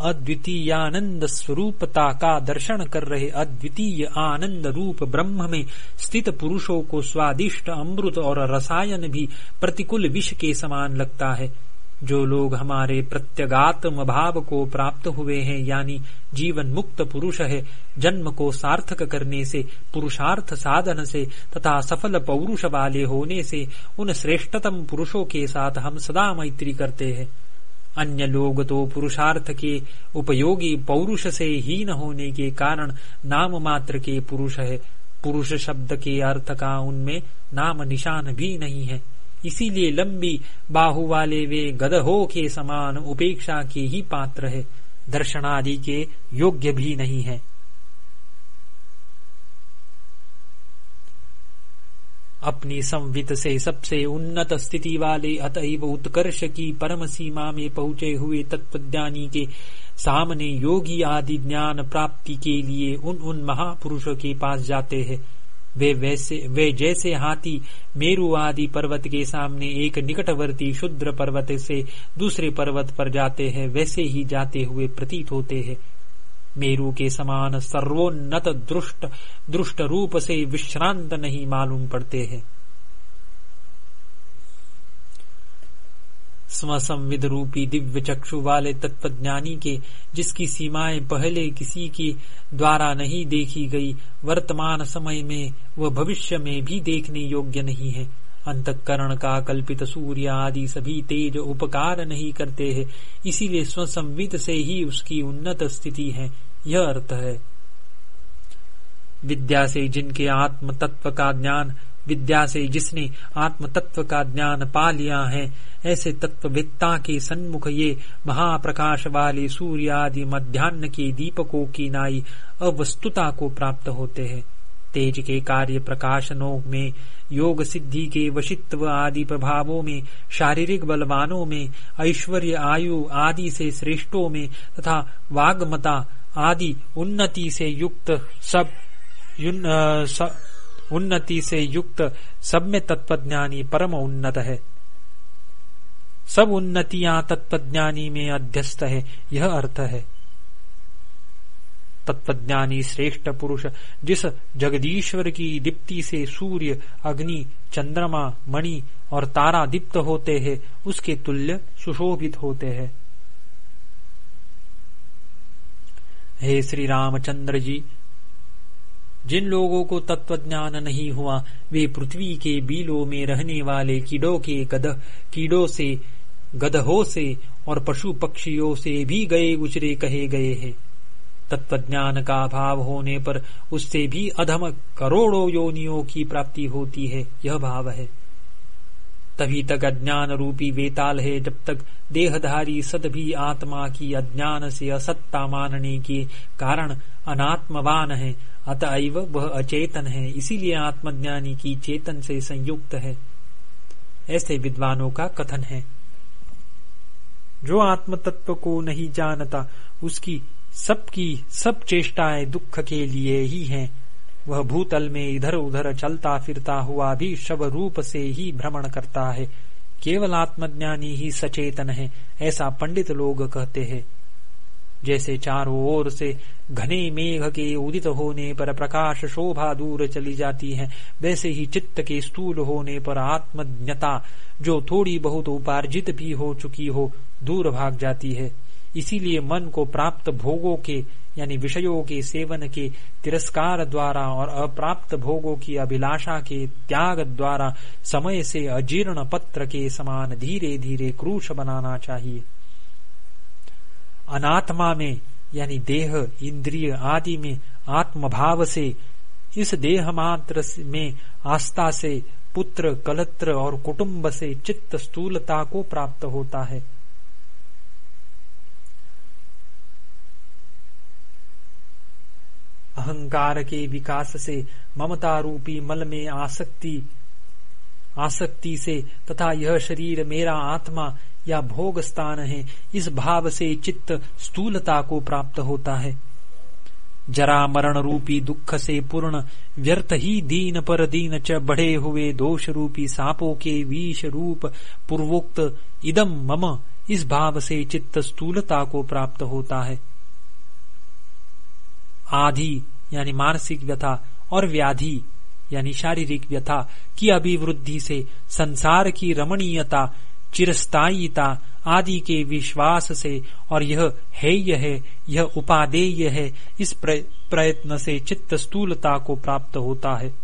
अद्वितीयानंद स्वरूपता का दर्शन कर रहे अद्वितीय आनंद रूप ब्रह्म में स्थित पुरुषों को स्वादिष्ट अमृत और रसायन भी प्रतिकूल विष के समान लगता है। जो लोग हमारे प्रत्यगात्म भाव को प्राप्त हुए हैं, यानी जीवन मुक्त पुरुष है, जन्म को सार्थक करने से, पुरुषार्थ साधन से, तथा सफल पौरुष वाले होने से, उन श्रेष्ठतम पुरुषों के साथ हम सदा मैत्री करते हैं। अन्य लोग तो पुरुषार्थ के उपयोगी पौरुष से हीन होने के कारण नाम मात्र के पुरुष है। पुरुष शब्द के अर्थ का उनमें नाम निशान भी नहीं है। इसीलिए लंबी बाहु वाले वे गदहो के समान उपेक्षा के ही पात्र है। दर्शनादि के योग्य भी नहीं है। अपनी संवित से सबसे उन्नत स्थिति वाले अतएव उत्कर्ष की परम सीमा में पहुँचे हुए तत्वज्ञानी के सामने योगी आदि ज्ञान प्राप्ति के लिए उन उन महापुरुषों के पास जाते हैं। वे वैसे, वे जैसे हाथी मेरु आदि पर्वत के सामने एक निकटवर्ती शुद्र पर्वत से दूसरे पर्वत पर जाते हैं, वैसे ही जाते हुए प्रतीत होते हैं। मेरु के समान सर्वोन्नत दृष्ट दृष्ट रूप से विश्रांत नहीं मालूम पड़ते हैं। स्वसंविद रूपी दिव्य चक्षु वाले तत्वज्ञानी के, जिसकी सीमाएँ पहले किसी के द्वारा नहीं देखी गई, वर्तमान समय में वह भविष्य में भी देखने योग्य नहीं है। अंतकरण का कल्पित सूर्य आदि सभी तेज उपकार नहीं करते हैं, इसीलिए स्वसंवित से ही उसकी उन्नत स्थिति है। यह अर्थ है। विद्या से जिनके आत्म तत्व का ज्ञान विद्या से जिसने आत्म तत्व का ज्ञान पा लिया है, ऐसे तत्वविद्ता के सन्मुख ये महाप्रकाश वाले सूर्य आदि मध्यान्ह के दीपकों की नाई अवस्तुता को प्राप्त होते हैं। तेज के कार्य प्रकाशनों में, योग सिद्धि के वशित्व आदि प्रभावों में, शारीरिक बलवानों में, ऐश्वर्य, आयु आदि से श्रेष्ठों में तथा वाग्मता आदि उन्नति से युक्त सब उन्नति से युक्त सब में तत्वज्ञानी परम उन्नत है। सब उन्नतियाँ तत्वज्ञानी में अध्यस्त है, यह अर्थ है। तत्वज्ञानी श्रेष्ठ पुरुष, जिस जगदीश्वर की दीप्ति से सूर्य, अग्नि, चंद्रमा, मणि और तारा दीप्त होते हैं, उसके तुल्य सुशोभित होते हैं। हे श्री रामचंद्र जी जिन लोगों को तत्वज्ञान नहीं हुआ, वे पृथ्वी के बीलों में रहने वाले कीड़ों के गद कीड़ों से, गधों से और पशु पक्षियों से भी गए गुजरे कहे गए हैं। तत्वज्ञान का अभाव होने पर उससे भी अधम करोड़ों योनियों की प्राप्ति होती है, यह भाव है। तभी तक अज्ञान रूपी वेताल है, जब तक देहधारी सद भी आत्मा की अज्ञान से असत्ता मानने के कारण अनात्मवान है अतएव वह अचेतन है, इसीलिए आत्मज्ञानी की चेतन से संयुक्त है। ऐसे विद्वानों का कथन है। जो आत्म तत्व को नहीं जानता, उसकी सबकी सब चेष्टाएँ दुख के लिए ही हैं। वह भूतल में इधर उधर चलता फिरता हुआ भी शव रूप से ही भ्रमण करता है। केवल आत्मज्ञानी ही सचेतन है, ऐसा पंडित लोग कहते हैं। जैसे चारों ओर से घने मेघ के उदित होने पर प्रकाश शोभा दूर चली जाती है, वैसे ही चित्त के स्थूल होने पर आत्मज्ञता, जो थोड़ी बहुत उपार्जित भी हो चुकी हो, दूर भाग जाती है। इसीलिए मन को प्राप्त भोगों के, यानी विषयों के सेवन के तिरस्कार द्वारा और अप्राप्त भोगों की अभिलाषा के त्याग द्वारा समय से अजीर्ण पत्र के समान धीरे धीरे क्रूश बनाना चाहिए। अनात्मा में, यानी देह, इंद्रिय आदि में, आत्मभाव से, इस देह मात्र में आस्था से, पुत्र, कलत्र और कुटुंब से चित्त स्थूलता को प्राप्त होता है। अहंकार के विकास से, ममता रूपी मल में आसक्ति आसक्ति से, तथा यह शरीर मेरा आत्मा या भोग स्थान है, इस भाव से चित्त स्थूलता को प्राप्त होता है। जरा मरण रूपी दुख से पूर्ण, व्यर्थ ही दीन पर दीन च बढ़े हुए दोष रूपी सांपों के विष रूप पूर्वोक्त इदम मम, इस भाव से चित्त स्थूलता को प्राप्त होता है। आधि, यानी मानसिक व्यथा, और व्याधि, यानी शारीरिक व्यथा की अभिवृद्धि से संसार की रमणीयता चिरस्थायीता आदि के विश्वास से, और यह हेय है, यह उपादेय है, इस प्रयत्न से चित्त स्थूलता को प्राप्त होता है।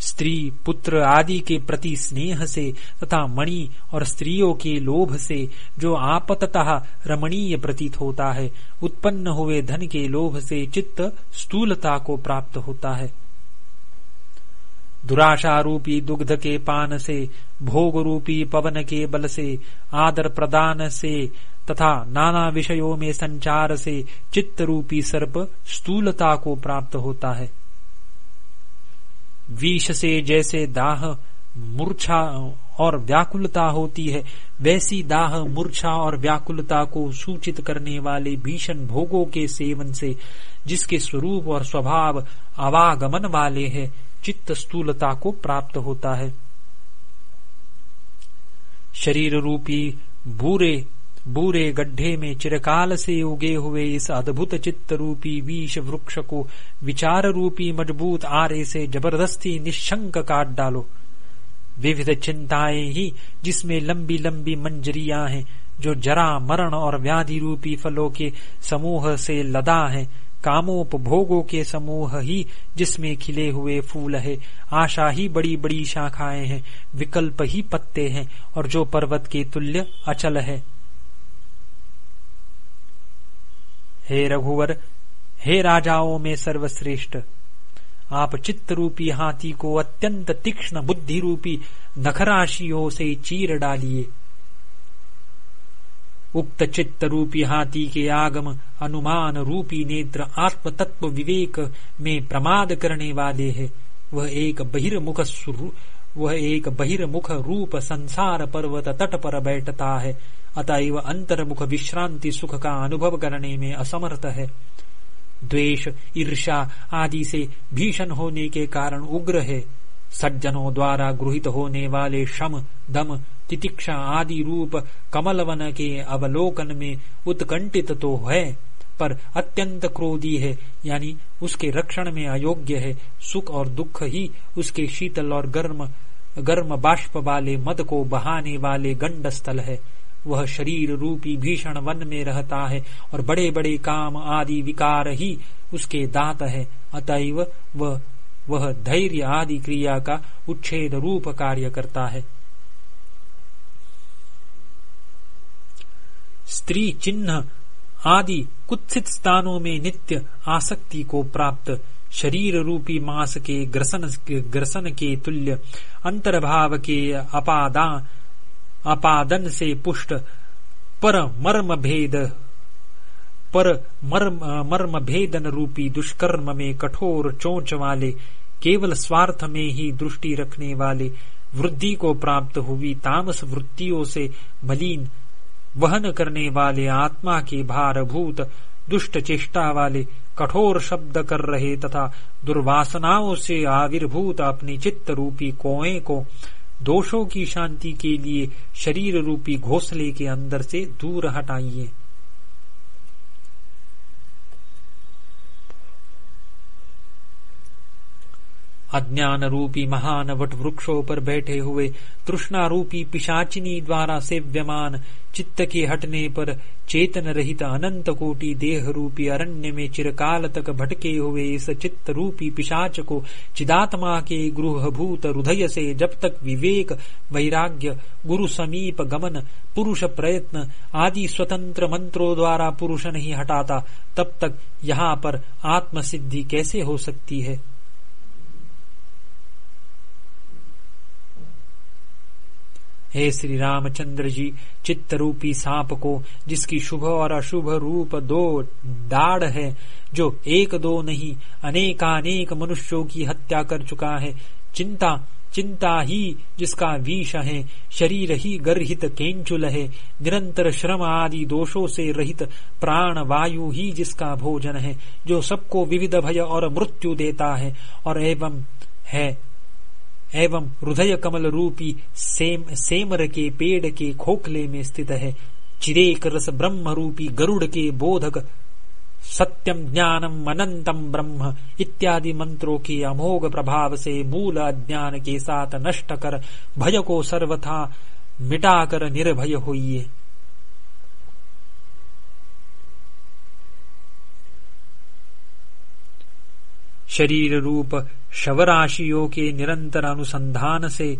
स्त्री, पुत्र आदि के प्रति स्नेह से तथा मणि और स्त्रियों के लोभ से जो आपतः रमणीय प्रतीत होता है, उत्पन्न हुए धन के लोभ से चित्त स्थूलता को प्राप्त होता है। दुराशा रूपी दुग्ध के पान से भोग रूपी पवन के बल से, आदर प्रदान से, तथा नाना विषयों में संचार से चित्त रूपी सर्प स्थूलता को प्राप्त होता है। विष से जैसे दाह मूर्छा और व्याकुलता होती है, वैसी दाह मूर्छा और व्याकुलता को सूचित करने वाले भीषण भोगों के सेवन से, जिसके स्वरूप और स्वभाव आवागमन वाले हैं चित्त स्थूलता को प्राप्त होता है। शरीर रूपी बूरे बूरे गड्ढे में चिरकाल से उगे हुए इस अद्भुत चित्त रूपी विष वृक्ष को विचार रूपी मज़बूत आरे से ज़बरदस्ती निशंक काट डालो। विविध चिंताएँ ही जिसमें लंबी लंबी मंजरिया हैं, जो जरा मरण और व्याधि रूपी फलों के समूह से लदा है। कामोपभोगों के समूह ही जिसमें खिले हुए फूल है। आशा ही बड़ी बड़ी शाखाएँ हैं, विकल्प ही पत्ते हैं, और जो पर्वत के तुल्य अचल है। हे रघुवर, हे राजाओं में सर्वश्रेष्ठ, आप चित्त रूपी हाथी को अत्यंत तीक्ष्ण बुद्धि रूपी नखराशियों से चीर डालिए। उक्त चित्त रूपी हाथी के आगम अनुमान रूपी नेत्र आत्म तत्व विवेक में प्रमाद करने वाले है। वह एक बहिर्मुख वह एक बहिर्मुख रूप संसार पर्वत तट पर बैठता है। अतएव अंतर्मुख विश्रांति सुख का अनुभव करने में असमर्थ है। द्वेष ईर्षा आदि से भीषण होने के कारण उग्र है। सज्जनों द्वारा गृहित होने वाले शम, दम तितिक्षा आदि रूप कमलवन के अवलोकन में उत्कंठित तो है, पर अत्यंत क्रोधी है, यानी उसके रक्षण में अयोग्य है, सुख और दुख ही उसके शीतल और गर्म गर्म बाष्प वाले मद को बहाने वाले गंड स्थल है। वह शरीर रूपी भीषण वन में रहता है, और बड़े बड़े काम आदि विकार ही उसके दांत है। अतएव वह वह धैर्य आदि क्रिया का उच्छेद रूप कार्य करता है। स्त्री चिन्ह आदि कुत्सित स्थानों में नित्य आसक्ति को प्राप्त शरीर रूपी मास के ग्रसन ग्रसन के तुल्य अंतर्भाव के अपादा, अपादन से पुष्ट पर मर्म भेद पर मर्म मर्म भेदन रूपी दुष्कर्म में कठोर चोंच वाले, केवल स्वार्थ में ही दृष्टि रखने वाले वृद्धि को प्राप्त हुई तामस वृत्तियों से मलिन वहन करने वाले आत्मा के भारभूत, दुष्ट चेष्टा वाले कठोर शब्द कर रहे तथा दुर्वासनाओं से आविर्भूत अपने चित्त रूपी कोए को दोषों की शांति के लिए शरीर रूपी घोसले के अंदर से दूर हटाइए। अज्ञान रूपी महान वट वृक्षों पर बैठे हुए तृष्णा रूपी पिशाचिनी द्वारा सेव्यमान चित्त के हटने पर चेतन रहित अनंत कोटि देह रूपी अरण्य में चिरकाल तक भटके हुए इस चित्त रूपी पिशाच को चिदात्मा के गृहभूत हृदय से जब तक विवेक, वैराग्य, गुरु समीप गमन, पुरुष प्रयत्न आदि स्वतंत्र मंत्रों द्वारा पुरुष नहीं हटाता, तब तक यहाँ पर आत्म कैसे हो सकती है? हे श्री रामचंद्र जी चित्त रूपी सांप को, जिसकी शुभ और अशुभ रूप दो दाढ़ है, जो एक दो नहीं, अनेकानेक मनुष्यों की हत्या कर चुका है। चिंता चिंता ही जिसका विष है, शरीर ही गर्हित केंचुल है। निरंतर श्रम आदि दोषों से रहित प्राण वायु ही जिसका भोजन है, जो सबको विविध भय और मृत्यु देता है और एवं है। एवं हृदय कमल रूपी सेम, सेमर के पेड़ के खोखले में स्थित है। चिरेक रस ब्रह्म रूपी गरुड़ के बोधक सत्यम ज्ञानम अनंतम ब्रह्म, इत्यादि मंत्रों के अमोघ प्रभाव से मूल अज्ञान के साथ नष्ट कर, भय को सर्वथा मिटाकर निर्भय होइए। शरीर रूप शवराशियों के निरंतर अनुसंधान से,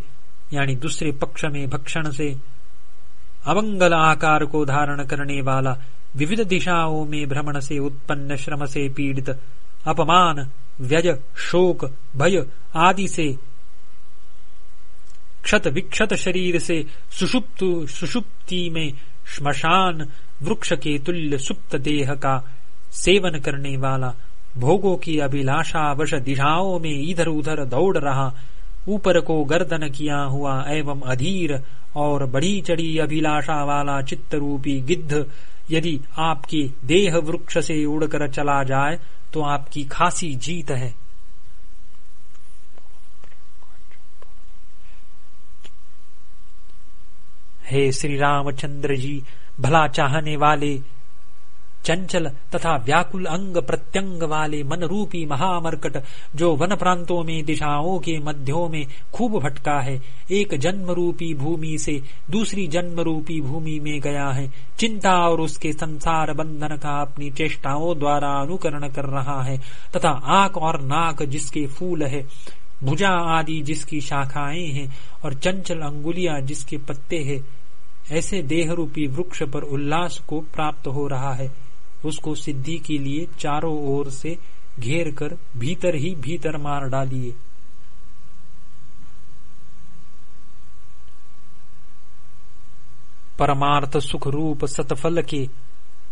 यानी दूसरे पक्ष में भक्षण से, अमंगल आकार को धारण करने वाला विविध दिशाओं में भ्रमण से उत्पन्न श्रम से पीड़ित, अपमान व्यज शोक, भय आदि से क्षत विक्षत शरीर से सुषुप्त, सुषुप्ति में श्मशान वृक्ष के तुल्य सुप्त देह का सेवन करने वाला भोगों की अभिलाषा वश दिशाओं में इधर उधर दौड़ रहा। ऊपर को गर्दन किया हुआ एवं अधीर और बड़ी चढ़ी अभिलाषा वाला चित्त रूपी गिद्ध, यदि आपके देह वृक्ष से उड़कर चला जाए तो आपकी खासी जीत है। हे श्री रामचंद्र जी, भला चाहने वाले चंचल तथा व्याकुल अंग प्रत्यंग वाले मन रूपी महामरकट, जो वन प्रांतों में, दिशाओं के मध्यों में खूब भटका है। एक जन्म रूपी भूमि से दूसरी जन्म रूपी भूमि में गया है। चिंता और उसके संसार बंधन का अपनी चेष्टाओं द्वारा अनुकरण कर रहा है। तथा आँख और नाक जिसके फूल है, भुजा आदि जिसकी शाखाएँ हैं, और चंचल अंगुलियाँ जिसके पत्ते हैं, ऐसे देह रूपी वृक्ष पर उल्लास को प्राप्त हो रहा है। उसको सिद्धि के लिए चारों ओर से घेर कर भीतर ही भीतर मार डालिए। परमार्थ सुख रूप सतफल के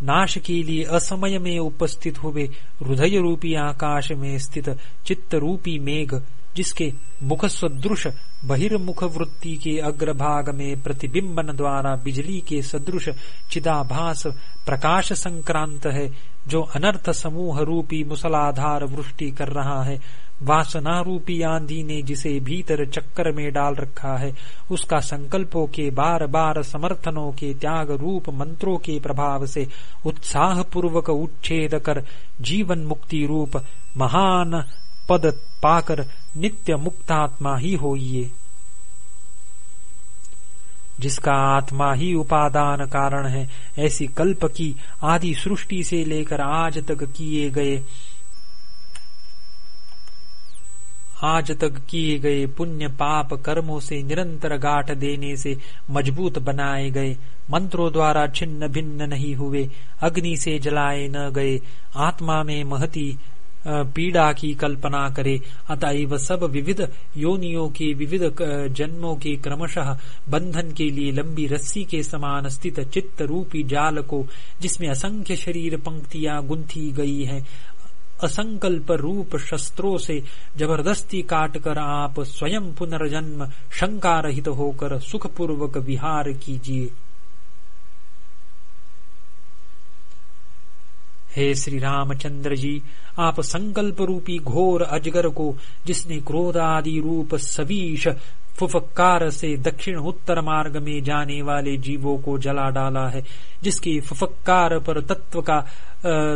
नाश के लिए असमय में उपस्थित हुए हृदय रूपी आकाश में स्थित चित्त रूपी मेघ जिसके मुख सदृश बहिर्मुख वृत्ति के अग्रभाग में प्रतिबिंबन द्वारा बिजली के सदृश चिदाभास प्रकाश संक्रांत है, जो अनर्थ समूह रूपी मुसलाधार वृष्टि कर रहा है। वासना रूपी आंधी ने जिसे भीतर चक्कर में डाल रखा है, उसका संकल्पों के बार बार समर्थनों के त्याग रूप मंत्रों के प्रभाव से उत्साह पूर्वक उच्छेद कर जीवन मुक्ति रूप महान पद पाकर नित्य मुक्तात्मा ही होइए। जिसका आत्मा ही उपादान कारण है, ऐसी कल्प की आदि सृष्टि से लेकर आज तक किए गए आज तक किए गए पुण्य पाप कर्मों से निरंतर गाठ देने से मज़बूत बनाए गए, मंत्रों द्वारा छिन्न भिन्न नहीं हुए, अग्नि से जलाए न गए, आत्मा में महती पीड़ा की कल्पना करे। अतएव सब विविध योनियों के विविध जन्मों के क्रमशः बंधन के लिए लंबी रस्सी के समान स्थित चित्त रूपी जाल को, जिसमें असंख्य शरीर पंक्तियाँ गुंथी गई हैं। असंकल्प रूप शस्त्रों से ज़बरदस्ती काट कर आप स्वयं पुनर्जन्म शंका रहित होकर सुखपूर्वक विहार कीजिए। हे श्री रामचंद्र जी आप संकल्प रूपी घोर अजगर को, जिसने क्रोध आदि रूप सवीश फुफकार से दक्षिण उत्तर मार्ग में जाने वाले जीवों को जला डाला है, जिसकी फुफकार पर तत्व का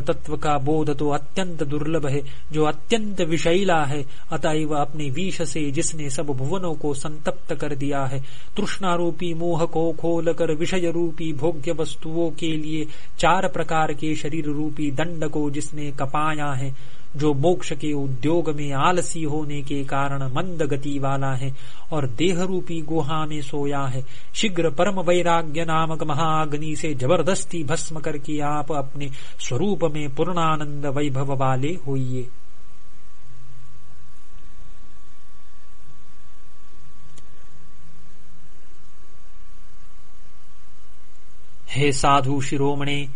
तत्व का बोध तो अत्यंत दुर्लभ है, जो अत्यंत विषैला है। अतएव अपने विष से जिसने सब भुवनों को संतप्त कर दिया है, तृष्णारूपी मोह को खोल कर विषय रूपी भोग्य वस्तुओं के लिए चार प्रकार के शरीर रूपी दंड को जिसने कपाया है जो मोक्ष के उद्योग में आलसी होने के कारण मंद गति वाला है और देह रूपी गुहा में सोया है। शीघ्र परम वैराग्य नामक महाअग्नि से ज़बरदस्ती भस्म करके आप अपने स्वरूप में पूर्णानंद वैभव वाले होइए। हे साधु शिरोमणे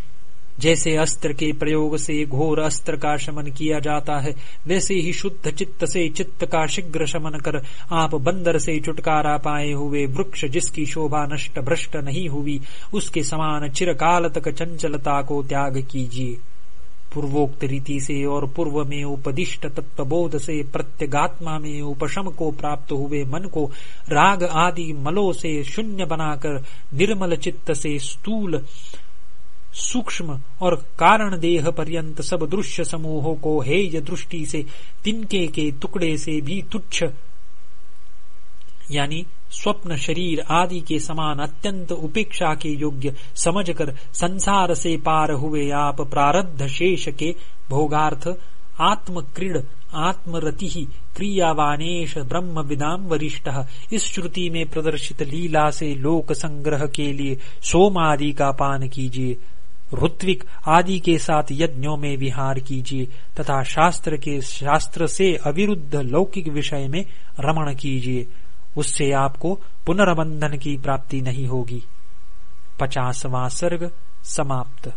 जैसे अस्त्र के प्रयोग से घोर अस्त्र का शमन किया जाता है, वैसे ही शुद्ध चित्त से चित्त का शीघ्र शमन कर आप बंदर से छुटकारा पाए हुए वृक्ष जिसकी शोभा नष्ट भ्रष्ट नहीं हुई, उसके समान चिरकाल तक चंचलता को त्याग कीजिए। पूर्वोक्त रीति से और पूर्व में उपदिष्ट तत्वबोध से प्रत्यगात्मा में उपशम को प्राप्त हुए मन को राग आदि मलो से शून्य बनाकर निर्मल चित्त से स्थूल सूक्ष्म और कारण देह पर्यंत सब दृश्य समूहों को हेय दृष्टि से, तिनके के टुकड़े से भी तुच्छ, यानी स्वप्न, शरीर आदि के समान अत्यंत उपेक्षा के योग्य समझकर संसार से पार हुए आप प्रारब्ध शेष के भोगार्थ आत्म क्रीड़ आत्मरति, क्रियावानेश, ब्रह्म विदाम वरिष्ठ, इस श्रुति में प्रदर्शित लीला से लोक संग्रह के लिए सोम आदि का पान कीजिए। ऋत्विक आदि के साथ यज्ञों में विहार कीजिए तथा शास्त्र के, शास्त्र से अविरुद्ध लौकिक विषय में रमण कीजिए। उससे आपको पुनर्बंधन की प्राप्ति नहीं होगी। पचासवां सर्ग समाप्त।